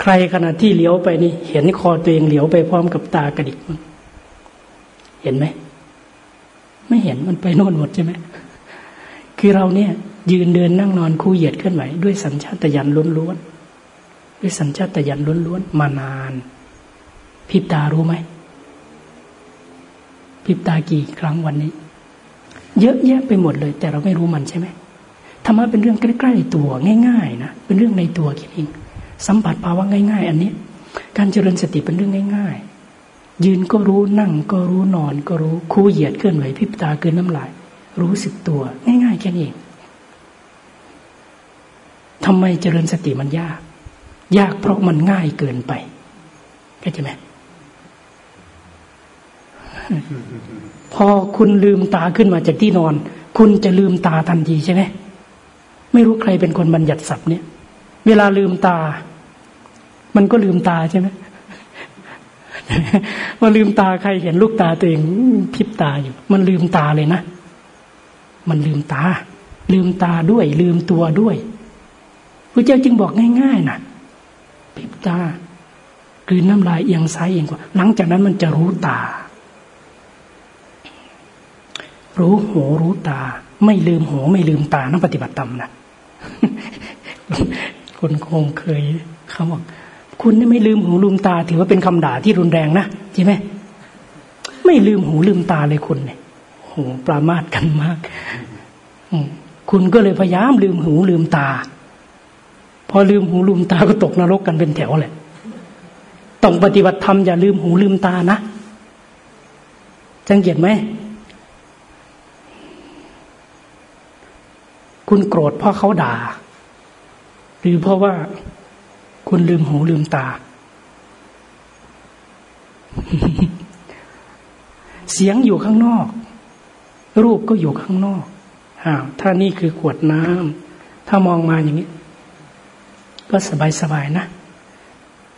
ใครขณะที่เลี้ยวไปนี่ เห็นคอตัวเองเหลียวไปพร้อมกับตากระดิกมันเห็นไหม ไม่เห็นมันไปโน่นหมดใช่ไหมคือเราเนี่ย ยืนเดินนั่งนอนคู่เหยียดเคลื่อนไหวด้วยสัญชาตญาณล้วนๆด้วยสัญชาตญาณล้วนๆมานานพิบตารู้ไหมพิบตากี่ครั้งวันนี้ เยอะแยะไปหมดเลย แต่เราไม่รู้มันใช่ไหมธรรมะเป็นเรื่องใกล้ๆตัวง่าย ๆ นะเป็นเรื่องในตัวคิดเองสัมผัสภาวะง่าย ๆ อันนี้ การเจริญสติเป็นเรื่องง่าย ๆ ยืนก็รู้นั่งก็รู้นอนก็รู้คู่เหยียดเคลื่อนไหวพิบตาเกินน้ำลาย รู้สึกตัว ง่ายๆแค่นี้เอง ทำไมเจริญสติมันยาก ยากเพราะมันง่ายเกินไปเข้าใจไหมพอคุณลืมตาขึ้นมาจากที่นอน คุณจะลืมตาทันทีใช่ไหมไม่รู้ใครเป็นคนบัญญัติศัพท์เนี่ย เวลาลืมตา มันก็ลืมตาใช่ไหมว่าลืมตาใครเห็นลูกตาตัวเองพิบตาอยู่ มันลืมตาเลยนะ มันลืมตา ลืมตาด้วย ลืมตัวด้วย พระเจ้าจึงบอกง่ายๆนะพิบตาคือน้ำลายเอียงซ้ายเอียงขวาหลังจากนั้นมันจะรู้ตา รู้หูรู้ตา ไม่ลืมหูไม่ลืมตานักปฏิบัติธรรมนะคนคงเคยเขาบอกคุณนี่ไม่ลืมหูลืมตา ถือว่าเป็นคำด่าที่รุนแรงนะใช่ไหมไม่ลืมหูลืมตาเลยคุณเนี่ยโหปรามาทกันมาก คุณก็เลยพยายามลืมหูลืมตา พอลืมหูลืมตาก็ตกนรกกันเป็นแถวเลยต้องปฏิบัติธรรมอย่าลืมหูลืมตานะสังเกตไหม คุณโกรธเพราะเขาด่า หรือเพราะว่าคุณลืมหูลืมตา เสียงอยู่ข้างนอก รูปก็อยู่ข้างนอกอ้าวถ้านี่คือขวดน้ำถ้ามองมาอย่างนี้ ก็สบายสบายนะ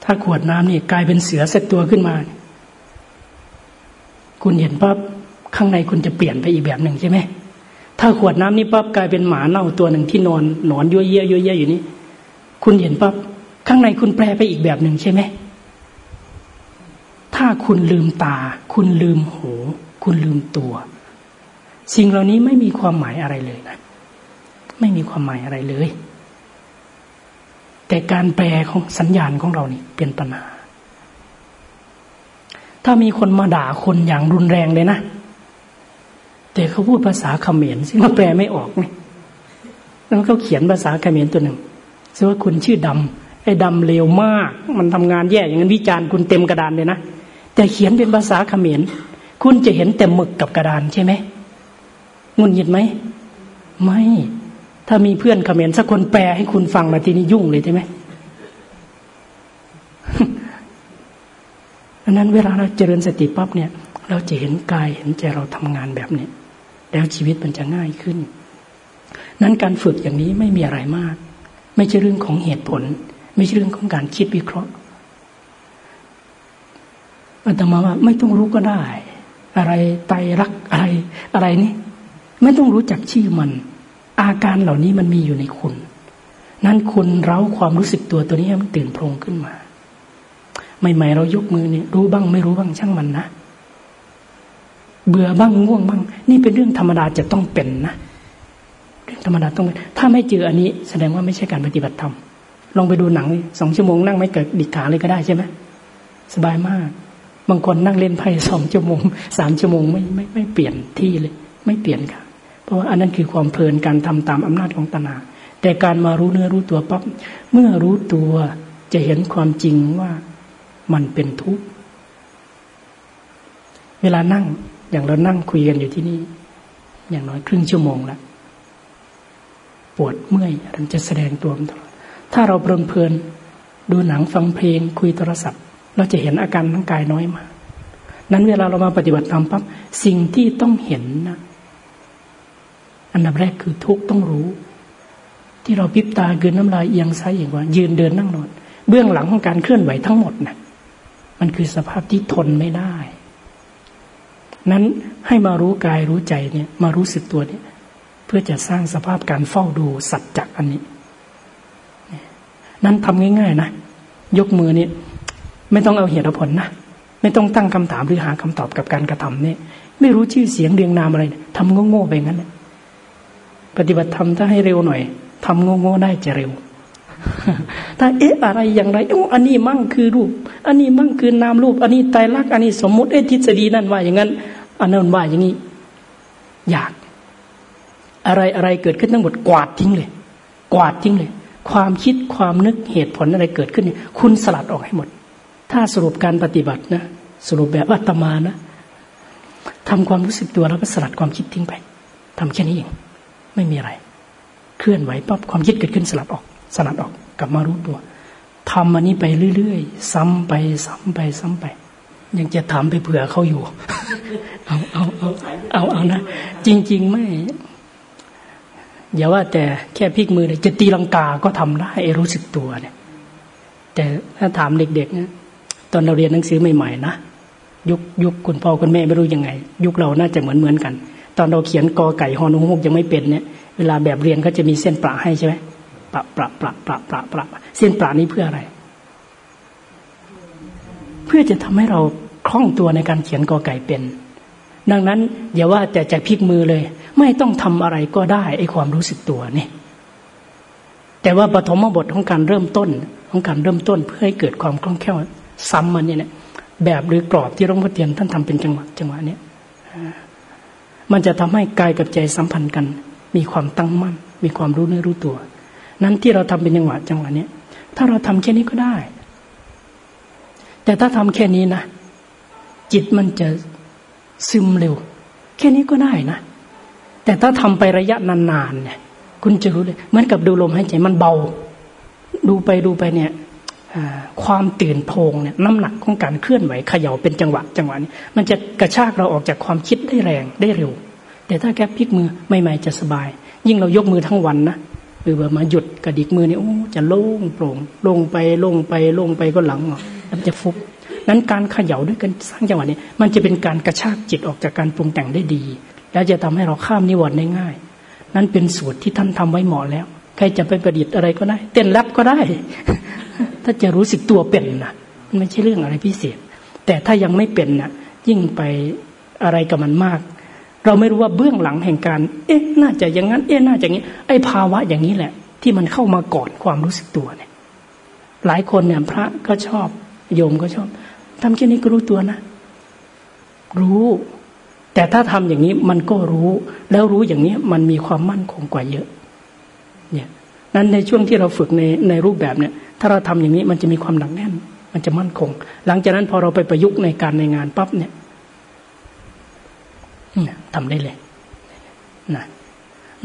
ถ้าขวดน้ำนี่กลายเป็นเสือเสร็จตัวขึ้นมา คุณเห็นปั๊บข้างในคุณจะเปลี่ยนไปอีกแบบหนึ่งใช่ไหมถ้าขวดน้ำนี่ปั๊บกลายเป็นหมาเน่าตัวหนึ่งที่นอนนอนยั่วเยี่ยยั่วเยี่ยอยู่นี่คุณเห็นปั๊บข้างในคุณแปลไปอีกแบบหนึ่งใช่ไหมถ้าคุณลืมตา คุณลืมหู คุณลืมตัว สิ่งเหล่านี้ไม่มีความหมายอะไรเลยนะ ไม่มีความหมายอะไรเลย แต่การแปลของสัญญาณของเรานี่เป็นปัญหา ถ้ามีคนมาด่าคนอย่างรุนแรงเลยนะ แต่เขาพูดภาษาเขมรซึ่งเราแปลไม่ออกนี่แล้วเขาเขียนภาษาเขมรตัวหนึ่งซึ่งว่าคุณชื่อดำไอ้ดำเลวมาก มันทำงานแย่อย่างนั้นวิจารณ์คุณเต็มกระดานเลยนะ แต่เขียนเป็นภาษาเขมร คุณจะเห็นแต่หมึกกับกระดานใช่ไหมงุนหยิดไหม ไม่ ถ้ามีเพื่อนเขมรสักคนแปลให้คุณฟังมาทีนี้ยุ่งเลยใช่ไหมอันนั้นเวลาเราเจริญสติปั๊บเนี่ย เราจะเห็นกายเห็นใจเราทำงานแบบนี้แล้วชีวิตมันจะง่ายขึ้น นั้นการฝึกอย่างนี้ไม่มีอะไรมาก ไม่ใช่เรื่องของเหตุผล ไม่ใช่เรื่องของการคิดวิเคราะห์อาตมาว่าไม่ต้องรู้ก็ได้ อะไรไตรักอะไรอะไรนี่ไม่ต้องรู้จักชื่อมัน อาการเหล่านี้มันมีอยู่ในคุณ นั้นคุณเร้าความรู้สึกตัวตัวนี้มันตื่นโพลงขึ้นมา ใหม่ๆเรายกมือเนี่ยรู้บ้างไม่รู้บ้างช่างมันนะ เบื่อบ้างง่วงบ้าง นี่เป็นเรื่องธรรมดาจะต้องเป็นนะเรื่องธรรมดาต้องเป็นถ้าไม่เจออันนี้ แสดงว่าไม่ใช่การปฏิบัติธรรมลองไปดูหนังสองชั่วโมงนั่งไม่เกิดดิขาเลยก็ได้ใช่ไหมสบายมาก บางคนนั่งเล่นไพ่สองชั่วโมงสามชั่วโมงไม่ไม่ไม่เปลี่ยนที่เลย ไม่เปลี่ยนค่ะ เพราะว่าอันนั้นคือความเพลินการทำตามอำนาจของตนาแต่การมารู้เนื้อรู้ตัวปั๊บเมื่อรู้ตัวจะเห็นความจริงว่ามันเป็นทุกข์เวลานั่งอย่างเรานั่งคุยกันอยู่ที่นี่ อย่างน้อยครึ่งชั่วโมงแล้วปวดเมื่อยมันจะแสดงตัวมันตลอดถ้าเราเพลินเพลินดูหนังฟังเพลง คุยโทรศัพท์ เราจะเห็นอาการทั้งกายน้อยมากนั้นเวลาเรามาปฏิบัติธรรมปั๊บสิ่งที่ต้องเห็นนะ อันดับแรกคือทุกต้องรู้ ที่เราพิบตาเกินน้ำลายเอียงซ้ายเอียงขวายืนเดินนั่งนอน เบื้องหลังของการเคลื่อนไหวทั้งหมดนะมันคือสภาพที่ทนไม่ได้ นั้นให้มารู้กายรู้ใจเนี่ยมารู้สึกตัวเนี่ยเพื่อจะสร้างสภาพการเฝ้าดูสัจจะอันนี้ นั้นทำง่าย ๆ นะ ยกมือนี่ไม่ต้องเอาเหตุผลนะไม่ต้องตั้งคำถามหรือหาคำตอบกับการกระทำเนี่ยไม่รู้ชื่อเสียงเรียงนามอะไรทำโง่ๆไปงั้น ปฏิบัติธรรมถ้าให้เร็วหน่อยทำโง่ๆได้จะเร็ว ถ้าเอ๊ะอะไรอย่างไรโอ้อันนี้มั่งคือรูป อันนี้มั่งคือนามรูป อันนี้ไตรลักษณ์อันนี้สมมุติเอ๊ะทฤษฎีนั่นว่าอย่างนั้น อันนั้นว่าอย่างนี้ อยาก อะไรอะไรเกิดขึ้นทั้งหมดกวาดทิ้งเลย กวาดทิ้งเลย ความคิดความนึกเหตุผลอะไรเกิดขึ้นเนี่ยคุณสลัดออกให้หมด ถ้าสรุปการปฏิบัตินะสรุปแบบอัตมานะทำความรู้สึกตัวแล้วก็สลัดความคิดทิ้งไปทำแค่นี้เอง ไม่มีอะไร เคลื่อนไหวปั๊บความคิดเกิดขึ้นสลัดออก สลัดออกกลับมารู้ตัวทำอันนี้ไปเรื่อยๆซ้ำไปซ้ำไปซ้ำไป ยังจะถามไปเผื่อเขาอยู่ เอาเอาเอาเอาเอานะจริง ๆ ไม่อย่าว่าแต่แค่พลิกมือเลยจะตีลังกาก็ทำได้รู้สึกตัวเนี่ย แต่ถ้าถามเด็กๆนะตอนเราเรียนหนังสือใหม่ๆนะยุคยุคคุณพ่อคุณแม่ไม่รู้ยังไง ยุคเราน่าจะเหมือนเหมือนกัน ตอนเราเขียนกอไก่ฮอนุฮกยังไม่เป็นเนี่ย เวลาแบบเรียนก็จะมีเส้นประให้ใช่ไหมประประประประประประเส้นประนี้เพื่ออะไร เพื่อจะทำให้เราคล่องตัวในการเขียนกอไก่เป็น ดังนั้นอย่าว่าแต่จะพลิกมือเลย ไม่ต้องทำอะไรก็ได้ไอ้ความรู้สึกตัวนี่แต่ว่าปฐมบทของการเริ่มต้นของการเริ่มต้นเพื่อให้เกิดความคล่องแคล่วซ้ำมันเนี่ยแบบหรือกรอบที่หลวงพ่อเทียนท่านทำเป็นจังหวะจังหวะเนี้ย มันจะทำให้กายกับใจสัมพันธ์กัน มีความตั้งมั่น มีความรู้เนื้อรู้ตัว นั้นที่เราทำเป็นจังหวะจังหวะเนี้ยถ้าเราทำแค่นี้ก็ได้ แต่ถ้าทำแค่นี้นะจิตมันจะซึมเร็ว แค่นี้ก็ได้นะ แต่ถ้าทำไประยะนานๆเนี่ย คุณจะรู้เลยเหมือนกับดูลมหายใจมันเบา ดูไปดูไปเนี่ย ความตื่นโพงเนี่ยน้ำหนักของการเคลื่อนไหวเขย่าเป็นจังหวะจังหวะนี้มันจะกระชากเราออกจากความคิดได้แรงได้เร็ว แต่ถ้าแค่พลิกมือไม่ไม่จะสบาย ยิ่งเรายกมือทั้งวันนะหรือว่ามาหยุดกระดิกมือเนี่ยโอ้จะโล่งโปร่งลงไปลงไปลงไปก็หลังออกแล้วจะฟุบนั้นการเขย่าด้วยกันสร้างจังหวะนี้มันจะเป็นการกระชากจิตออกจากการปรุงแต่งได้ดี แล้วจะทำให้เราข้ามนิวรณ์ได้ง่าย นั้นเป็นสูตรที่ท่านทำไว้เหมาะแล้ว ใครจะไปประดิษฐ์อะไรก็ได้ เต้นรับก็ได้ ถ้าจะรู้สึกตัวเป็นนะมันไม่ใช่เรื่องอะไรพิเศษ แต่ถ้ายังไม่เป็นนะยิ่งไปอะไรกับมันมาก เราไม่รู้ว่าเบื้องหลังแห่งการ เอ๊ะ น่าจะอย่างนั้น เอ๊ะ น่าจะอย่างนี้ ไอ้ภาวะอย่างนี้แหละ ที่มันเข้ามาก่อนความรู้สึกตัวเนี่ย หลายคนเนี่ยพระก็ชอบโยมก็ชอบทำแค่นี้ก็รู้ตัวนะ รู้ แต่ถ้าทำอย่างนี้มันก็รู้ แล้วรู้อย่างนี้มันมีความมั่นคงกว่าเยอะ เนี่ย นั้นในช่วงที่เราฝึกในในรูปแบบเนี่ย ถ้าเราทำอย่างนี้มันจะมีความหนักแน่น มันจะมั่นคง หลังจากนั้นพอเราไปประยุกต์ในการในงานปั๊บเนี่ยทำได้เลยนะ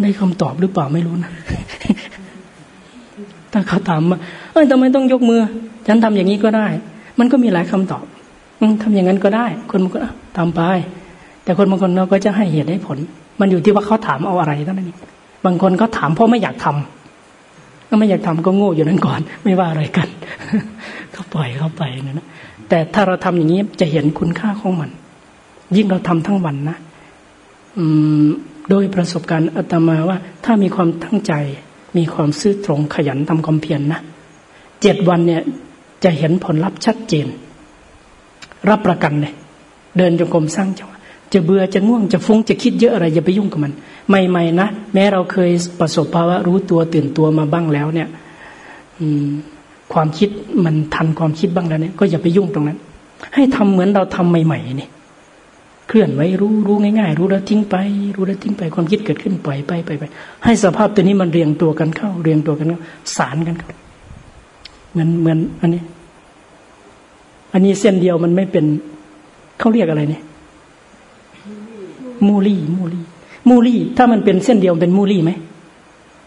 ได้คำตอบหรือเปล่าไม่รู้นะถ้าเขาถามว่าเอ้ยทำไมต้องยกมือ ฉันทำอย่างนี้ก็ได้ มันก็มีหลายคำตอบทำอย่างนั้นก็ได้ คนบางคนทำไป แต่คนบางคนเราก็จะให้เหตุให้ผล มันอยู่ที่ว่าเขาถามเอาอะไรเท่านั้นเองบางคนเขาถามเพราะไม่อยากทำก็ไม่อยากทำก็โง่อยู่นั้นก่อน ไม่ว่าอะไรกันเขาปล่อยเข้าไปนะ แต่ถ้าเราทำอย่างนี้จะเห็นคุณค่าของมัน ยิ่งเราทำทั้งวันนะอืมโดยประสบการณ์อาตมาว่า ถ้ามีความตั้งใจ มีความซื่อตรงขยันทำความเพียรนนะเจ็ดวันเนี่ยจะเห็นผลลัพธ์ชัดเจน รับประกันเลยเดินจงกรมสร้างจัง จะเบื่อจะง่วงจะฟุ้งจะคิดเยอะอะไรอย่าไปยุ่งกับมัน ใหม่ๆนะแม้เราเคยประสบภาวะรู้ตัวตื่นตัวมาบ้างแล้วเนี่ยความคิดมันทันความคิดบ้างแล้วเนี่ยก็อย่าไปยุ่งตรงนั้น ให้ทำเหมือนเราทำใหม่ๆนี่เคลื่อนไว้รู้รู้ง่ายๆ รู้แล้วทิ้งไป รู้แล้วทิ้งไปความคิดเกิดขึ้นปล่อยไปไปไปให้สภาพตัวนี้มันเรียงตัวกันเข้า เรียงตัวกันเข้าสารกันเข้าเหมือนเหมือนอันนี้ อันนี้เส้นเดียวมันไม่เป็นเขาเรียกอะไรเนี่ย มูลี่มูลี่มูลี่ ถ้ามันเป็นเส้นเดียวเป็นมูลี่ไหม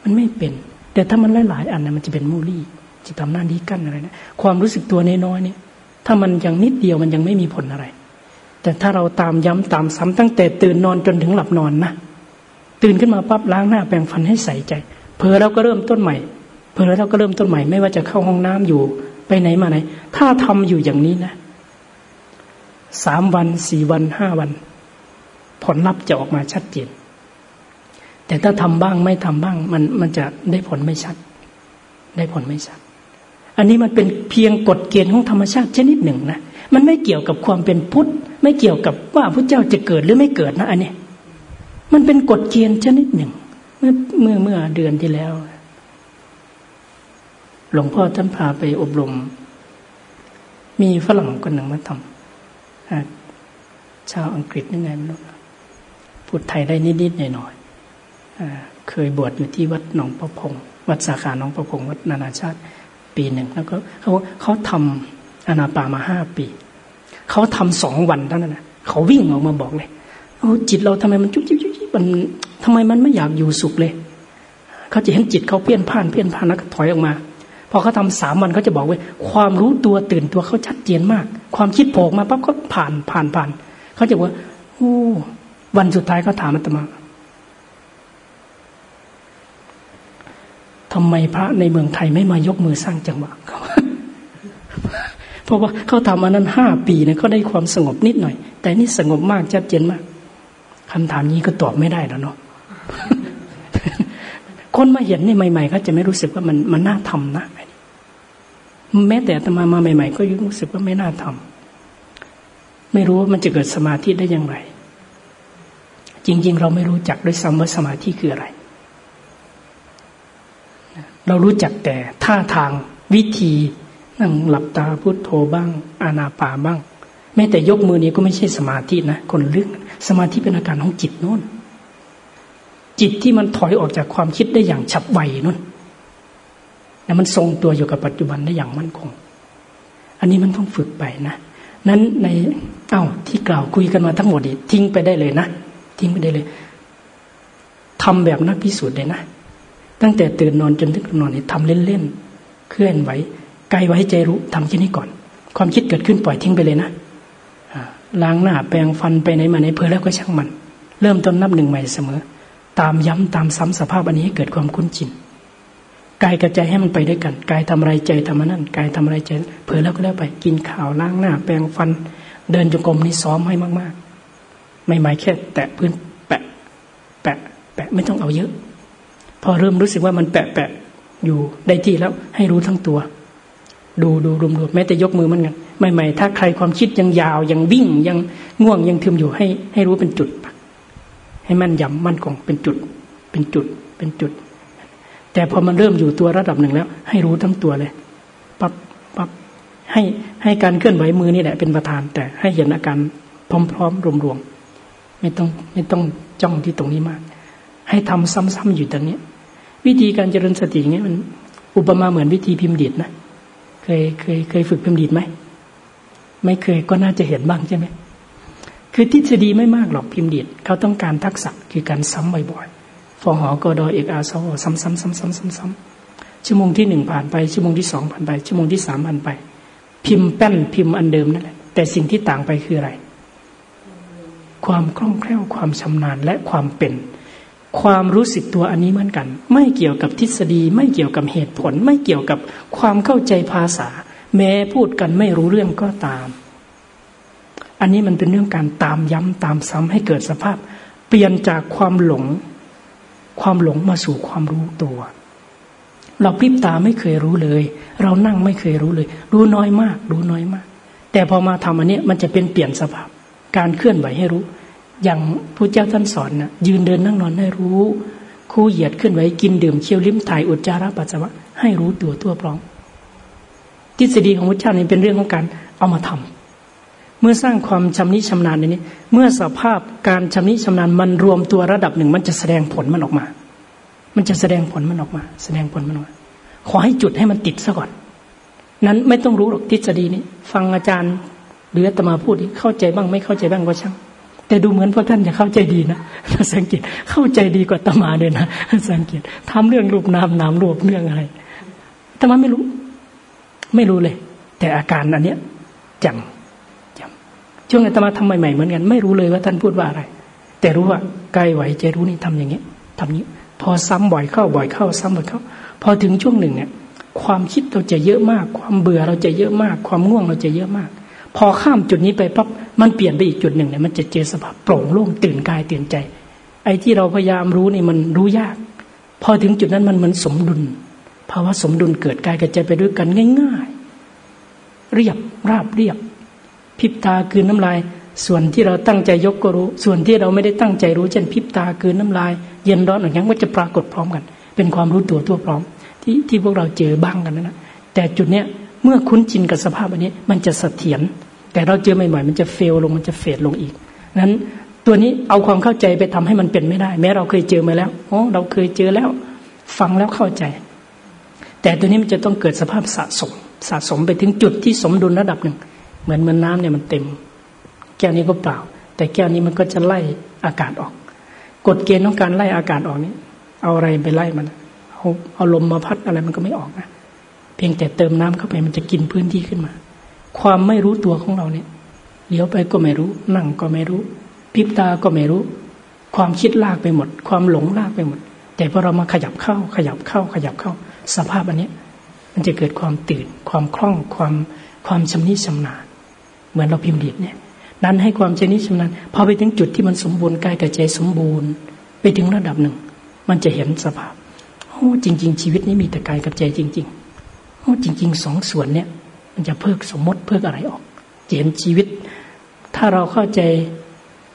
มันไม่เป็น แต่ถ้ามันหลายๆอันนะมันจะเป็นมูลี่จะทำหน้าที่กั้นอะไรนะความรู้สึกตัวน้อยๆเนี่ยถ้ามันยังนิดเดียวมันยังไม่มีผลอะไร แต่ถ้าเราตามย้ำตามซ้ำตั้งแต่ตื่นนอนจนถึงหลับนอนนะตื่นขึ้นมาปั๊บล้างหน้าแปรงฟันให้ใส่ใจเพอแล้วก็เริ่มต้นใหม่เพอเราก็เริ่มต้นใหม่ไม่ว่าจะเข้าห้องน้ำอยู่ไปไหนมาไหน ถ้าทำอยู่อย่างนี้นะสามวันสี่วันห้าวัน ผลลัพธ์จะออกมาชัดเจน แต่ถ้าทำบ้างไม่ทำบ้าง มันมันจะได้ผลไม่ชัด ได้ผลไม่ชัด อันนี้มันเป็นเพียงกฎเกณฑ์ของธรรมชาติชนิดหนึ่งนะมันไม่เกี่ยวกับความเป็นพุทธ ไม่เกี่ยวกับว่าพระเจ้าจะเกิดหรือไม่เกิดนะอันนี้มันเป็นกฎเกณฑ์ชนิดหนึ่ง เมื่อเมื่อเมื่อเดือนที่แล้ว หลวงพ่อท่านพาไปอบรม มีฝรั่งคนหนึ่งมาทำชาวอังกฤษนี่ไงไม่รู้ พูดไทยได้นิดๆหน่อยๆเคยบวชอยู่ที่วัดหนองประพงวัดสาขาหนองประพงวัดนานาชาติปีหนึ่งแล้วก็เขาเขาทำอนาปามาห้าปี เขาทำสองวันเท่านั้นนะเขาวิ่งออกมาบอกเลยโอ้จิตเราทำไมมันจุ๊บจิ๊บจิ๊บมันทำไมมันไม่อยากอยู่สุขเลย เขาจะเห็นจิตเขาเพี้ยนผ่านเพี้ยนผ่านแล้วก็ถอยออกมาพอเขาทำสามวันเขาจะบอกว่าความรู้ตัวตื่นตัวเขาชัดเจนมาก ความคิดโผล่มาปั๊บก็ผ่านผ่านผ่านเขาจะว่าโอ้ วันสุดท้ายเขาถามอาตมาทำไมพระในเมืองไทยไม่มายกมือสร้างจังหวะเขาเพราะว่าเขาทำมานั้นห้าปีเนี่ยเขาได้ความสงบนิดหน่อย แต่นี่สงบมากชัดเจนมากคำถามนี้ก็ตอบไม่ได้แล้วเนาะคนมาเห็นนี่ใหม่ๆเขาจะไม่รู้สึกว่ามันมันน่าทำนะแม้แต่ตมามาใหม่ ๆ ก็ยังรู้สึกว่าไม่น่าทำไม่รู้ว่ามันจะเกิดสมาธิได้อย่างไร จริง ๆ เราไม่รู้จักด้วยซ้ำว่าสมาธิคืออะไร เรารู้จักแต่ท่าทางวิธีนั่งหลับตาพุโทโธบ้าง อานาปาบ้าง แม้แต่ยกมือนี้ก็ไม่ใช่สมาธินะคนลึกสมาธิเป็นอาการของจิตโน้น จิตที่มันถอยออกจากความคิดได้อย่างฉับไวนั่นแล้วมันทรงตัวอยู่กับปัจจุบันได้อย่างมั่นคง อันนี้มันต้องฝึกไปนะ นั้นใน เอา้าที่กล่าวคุยกันมาทั้งหมดทิ้งไปได้เลยนะ ทิ้งไปได้เลยทำแบบนักพิสูจน์เลยนะ ตั้งแต่ตื่นนอนจนถึงนอนเนี่ยทำเล่นๆ เคลื่อนไหวกายไว้ใจรู้ทำแค่นี้ก่อน ความคิดเกิดขึ้นปล่อยทิ้งไปเลยนะล้างหน้าแปรงฟันไปไหนมาไหนเพลอแล้วก็ช่างมัน เริ่มต้นนับหนึ่งใหม่เสมอ ตามย้ำตามซ้ำสภาพอันนี้ให้เกิดความคุ้นชินกายกับใจให้มันไปด้วยกัน กายทำอะไรใจทำนั่นกายทำอะไรใจเผลอแล้วก็แล้วไป กินข้าวล้างหน้า แปรงฟัน เดินจงกรมนี่ซ้อมให้มาก ๆ ไม่หมายแค่แตะพื้นแปะ แปะ แปะไม่ต้องเอาเยอะ พอเริ่มรู้สึกว่ามันแปะแปะอยู่ได้ที่แล้วให้รู้ทั้งตัว ดูดูรวมๆแม้แต่ยกมือมันกันใหม่ๆถ้าใครความคิดยังยาวยังวิ่งยังง่วงยังทึมอยู่ให้ ให้รู้เป็นจุด ให้มันยำมั่นคงเป็นจุด เป็นจุดเป็นจุด แต่พอมันเริ่มอยู่ตัวระดับหนึ่งแล้ว ให้รู้ทั้งตัวเลยปับปับให้ให้การเคลื่อนไหวมือนี่แหละเป็นประธาน แต่ให้เห็นอาการพร้อมๆรวมๆ ไม่ต้องไม่ต้องจ้องที่ตรงนี้มาก ให้ทำซ้ำๆอยู่ตรงนี้ วิธีการเจริญสติเงี้ยมันอุปมาเหมือนวิธีพิมพ์ดีดนะเคยเคยเคยฝึกพิมพ์ดีดไหมไม่เคยก็น่าจะเห็นบ้างใช่ไหมคือทฤษฎีไม่มากหรอกพิมพ์ดีดเขาต้องการทักษะคือการซ้ำบ่อยๆฟอหอกอดอเอกอาซอซ้ำซ้ำซ้ำซ้ำซ้ำซ้ำชั่วโมงที่หนึ่งผ่านไปชั่วโมงที่สองผ่านไปชั่วโมงที่สามผ่านไป พิมพ์แป้นพิมพ์อันเดิมนั่นแหละแต่สิ่งที่ต่างไปคืออะไร ความคล่องแคล่วความชำนาญและความเป็น ความรู้สึกตัวอันนี้เหมือนกัน ไม่เกี่ยวกับทฤษฎี ไม่เกี่ยวกับเหตุผล ไม่เกี่ยวกับความเข้าใจภาษา แม้พูดกันไม่รู้เรื่องก็ตาม อันนี้มันเป็นเรื่องการตามย้ำตามซ้ำให้เกิดสภาพ เปลี่ยนจากความหลง ความหลงมาสู่ความรู้ตัว เราพริบตาไม่เคยรู้เลย เรานั่งไม่เคยรู้เลย รู้น้อยมาก รู้น้อยมาก แต่พอมาทำอันนี้มันจะเป็นเปลี่ยนสภาพ การเคลื่อนไหวให้รู้ อย่างพระเจ้าท่านสอนนะยืนเดินนั่งนอนให้รู้ คู่เหยียดเคลื่อนไหวกินดื่มเคี้ยวลิ้มถ่ายอุจจาระปัสสาวะให้รู้ตัวทั่วพร้อมทฤษฎีของพระเจ้านี่เป็นเรื่องของการเอามาทำเมื่อสร้างความชำนิชำนาญในนี้ เมื่อสภาพการชำนิชำนาญมันรวมตัวระดับหนึ่ง มันจะแสดงผลมันออกมา มันจะแสดงผลมันออกมา แสดงผลมันออกมา ขอให้จุดให้มันติดซะก่อน นั้นไม่ต้องรู้หรอกทฤษฎีนี้ ฟังอาจารย์ หรืออาตมาพูดเข้าใจบ้างไม่เข้าใจบ้างก็ช่าง แต่ดูเหมือนพวกท่านจะเข้าใจดีนะสังเกตเข้าใจดีกว่าตมาเลยนะสังเกตทำเรื่องรูปนามนามรูปเรื่องอะไรตมาไม่รู้ ไม่รู้เลย แต่อาการอันเนี้ยจังช่วงอาตมาทำใหม่ๆเหมือนกัน ไม่รู้เลยว่าท่านพูดว่าอะไร แต่รู้ว่ากายไหวใจรู้นี่ทำอย่างนี้ยทำนี้ พอซ้ำบ่อยเข้าบ่อยเข้า ซ้ำบ่อยเข้า พอถึงช่วงหนึ่งเนี่ยความคิดเราจะเยอะมาก ความเบื่อเราจะเยอะมาก ความง่วงเราจะเยอะมาก พอข้ามจุดนี้ไปปั๊บมันเปลี่ยนไปอีกจุดหนึ่งเนี่ยมันจะเจอสภาพโปร่งโล่งตื่นกายตื่นใจ ไอ้ที่เราพยายามรู้นี่มันรู้ยาก พอถึงจุดนั้นมันเหมือนสมดุลภาวะสมดุลเกิดกายกับใจไปด้วยกันง่าย ๆ เรียบราบเรียบพิบตาคืนน้ำลาย ส่วนที่เราตั้งใจยกก็รู้ ส่วนที่เราไม่ได้ตั้งใจรู้เช่นพิบตาคืนน้ำลาย เย็นร้อนอย่างนี้ก็จะปรากฏพร้อมกัน เป็นความรู้ตัวทั่วพร้อม ที่ที่พวกเราเจอบ้างกันนะแต่จุดเนี้ยเมื่อคุ้นชินกับสภาพอันนี้ มันจะเสถียร แต่เราเจอใหม่ๆมันจะเฟลลงมันจะเฟดลงอีกนั้นตัวนี้เอาความเข้าใจไปทำให้มันเป็นไม่ได้ แม้เราเคยเจอมาแล้วอ๋อเราเคยเจอแล้ว ฟังแล้วเข้าใจ แต่ตัวนี้มันจะต้องเกิดสภาพสะสม สะสมไปถึงจุดที่สมดุลระดับหนึ่ง เหมือนเหมือนน้ำเนี่ยมันเต็ม แก้วนี้ก็เปล่า แต่แก้วนี้มันก็จะไล่อากาศออก กฎเกณฑ์ของการไล่อากาศออกนี้ เอาอะไรไปไล่มันเอาเอาลมมาพัดอะไรมันก็ไม่ออกนะเพียงแต่เติมน้ำเข้าไปมันจะกินพื้นที่ขึ้นมา ความไม่รู้ตัวของเราเนี่ยเลี้ยวไปก็ไม่รู้ นั่งก็ไม่รู้พิบตาก็ไม่รู้ ความคิดลากไปหมด ความหลงลากไปหมด แต่พอเรามาขยับเข้า ขยับเข้า ขยับเข้า สภาพอันนี้มันจะเกิดความตื่น ความคล่องความความชำนิชำนาญเหมือนเราพิมพ์ดีดเนี่ย นั้นให้ความชำนิชำนาญพอไปถึงจุดที่มันสมบูรณ์กายกับใจสมบูรณ์ ไปถึงระดับหนึ่ง มันจะเห็นสภาพโอ้จริง ๆ ชีวิตนี้มีแต่กายกับใจจริง ๆโอ้จริง ๆ สองส่วนเนี่ย มันจะเพิกสมมติเพิกอะไรออกเห็นชีวิต ถ้าเราเข้าใจ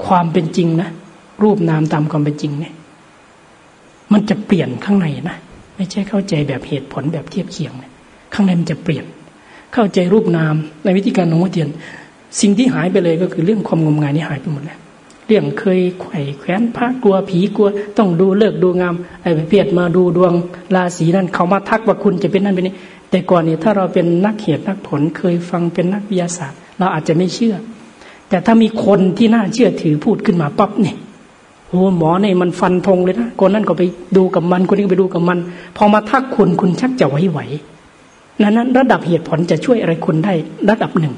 ความเป็นจริงนะรูปนามตามความเป็นจริงเนี่ย มันจะเปลี่ยนข้างในนะไม่ใช่เข้าใจแบบเหตุผลแบบเทียบเคียงเนี่ยข้างในมันจะเปลี่ยน เข้าใจรูปนามในวิธีการหลวงพ่อเทียน สิ่งที่หายไปเลยก็คือเรื่องความงมงายนี่หายไปหมดแล้ว เรื่องเคยไขว่แขวนพระกลัวผีกลัว ต้องดูเลิกดูงามไอ้เพียรมาดูดวงราศีนั่นเขามาทักว่าคุณจะเป็นนั่นเป็นนี้ แต่ก่อนนี่ถ้าเราเป็นนักเหตุนักผลเคยฟังเป็นนักวิทยาศาสตร์ เราอาจจะไม่เชื่อ แต่ถ้ามีคนที่น่าเชื่อถือพูดขึ้นมาปั๊บเนี่ยโอ้หมอเนี่ยมันฟันธงเลยนะคนนั้นก็ไปดูกับมันคนนี้ก็ไปดูกับมัน พอมาทักคุณคุณชักจะไหวไหวนั้นระดับเหตุผลจะช่วยอะไรคุณได้ระดับหนึ่ง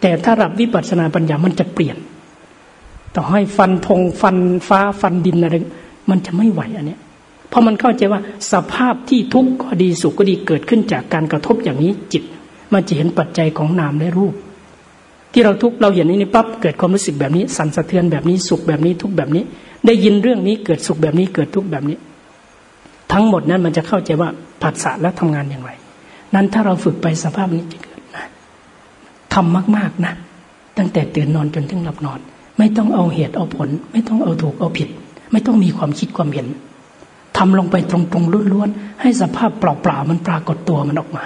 แต่ถ้าระดับวิปัสสนาปัญญามันจะเปลี่ยน ต่อให้ฟันธงฟันฟ้าฟันดินอะไรมันจะไม่ไหวอันเนี้ยเพราะมันเข้าใจว่าสภาพที่ทุกข์ก็ดีสุขก็ดีเกิดขึ้นจากการกระทบอย่างนี้จิต มันจะเห็นปัจจัยของนามและรูป ที่เราทุกเราเห็นนี้นี่ปั๊บเกิดความรู้สึกแบบนี้ สั่นสะเทือนแบบนี้สุขแบบนี้ทุกแบบนี้ ได้ยินเรื่องนี้เกิดสุขแบบนี้เกิดทุกแบบนี้ ทั้งหมดนั้นมันจะเข้าใจว่าผัสสะและทำงานอย่างไร นั้นถ้าเราฝึกไปสภาพนี้จะเกิดนะทำมาก ๆนะ ตั้งแต่ตื่นนอนจนถึงหลับนอน ไม่ต้องเอาเหตุเอาผล ไม่ต้องเอาถูกเอาผิด ไม่ต้องมีความคิดความเห็นทำลงไปตรงๆล้วนๆให้สภาพเปล่าๆมันปรากฏตัวมันออกมา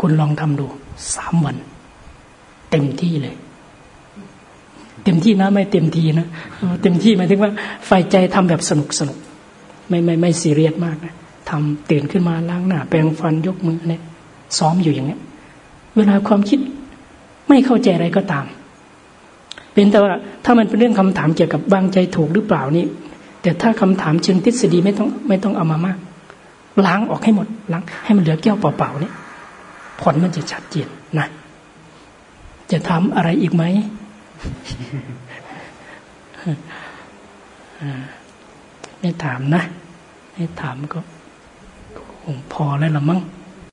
คุณลองทำดูสามวัน เต็มที่เลย เต็มที่นะ ไม่เต็มทีนะเต็มที่หมายถึงว่าไฟใจทำแบบสนุกสนุกไม่ไม่ไม่ซีเรียสมากนะทำตื่นขึ้นมาล้างหน้า แปรงฟันยกมือเนี่ยซ้อมอยู่อย่างเงี้ย เวลาความคิดไม่เข้าใจอะไรก็ตาม เป็นแต่ว่าถ้ามันเป็นเรื่องคำถามเกี่ยวกับบางใจถูกหรือเปล่านี่ แต่ถ้าคำถามเชิงทฤษฎีไม่ต้องไม่ต้องเอามามาก ล้างออกให้หมดล้างให้มันเหลือแก้วเปล่าๆนี่ผลมันจะชัดเจนนะ จะทำอะไรอีกไหมไม่ถามนะไม่ถามก็คงพอแล้วละมั้ง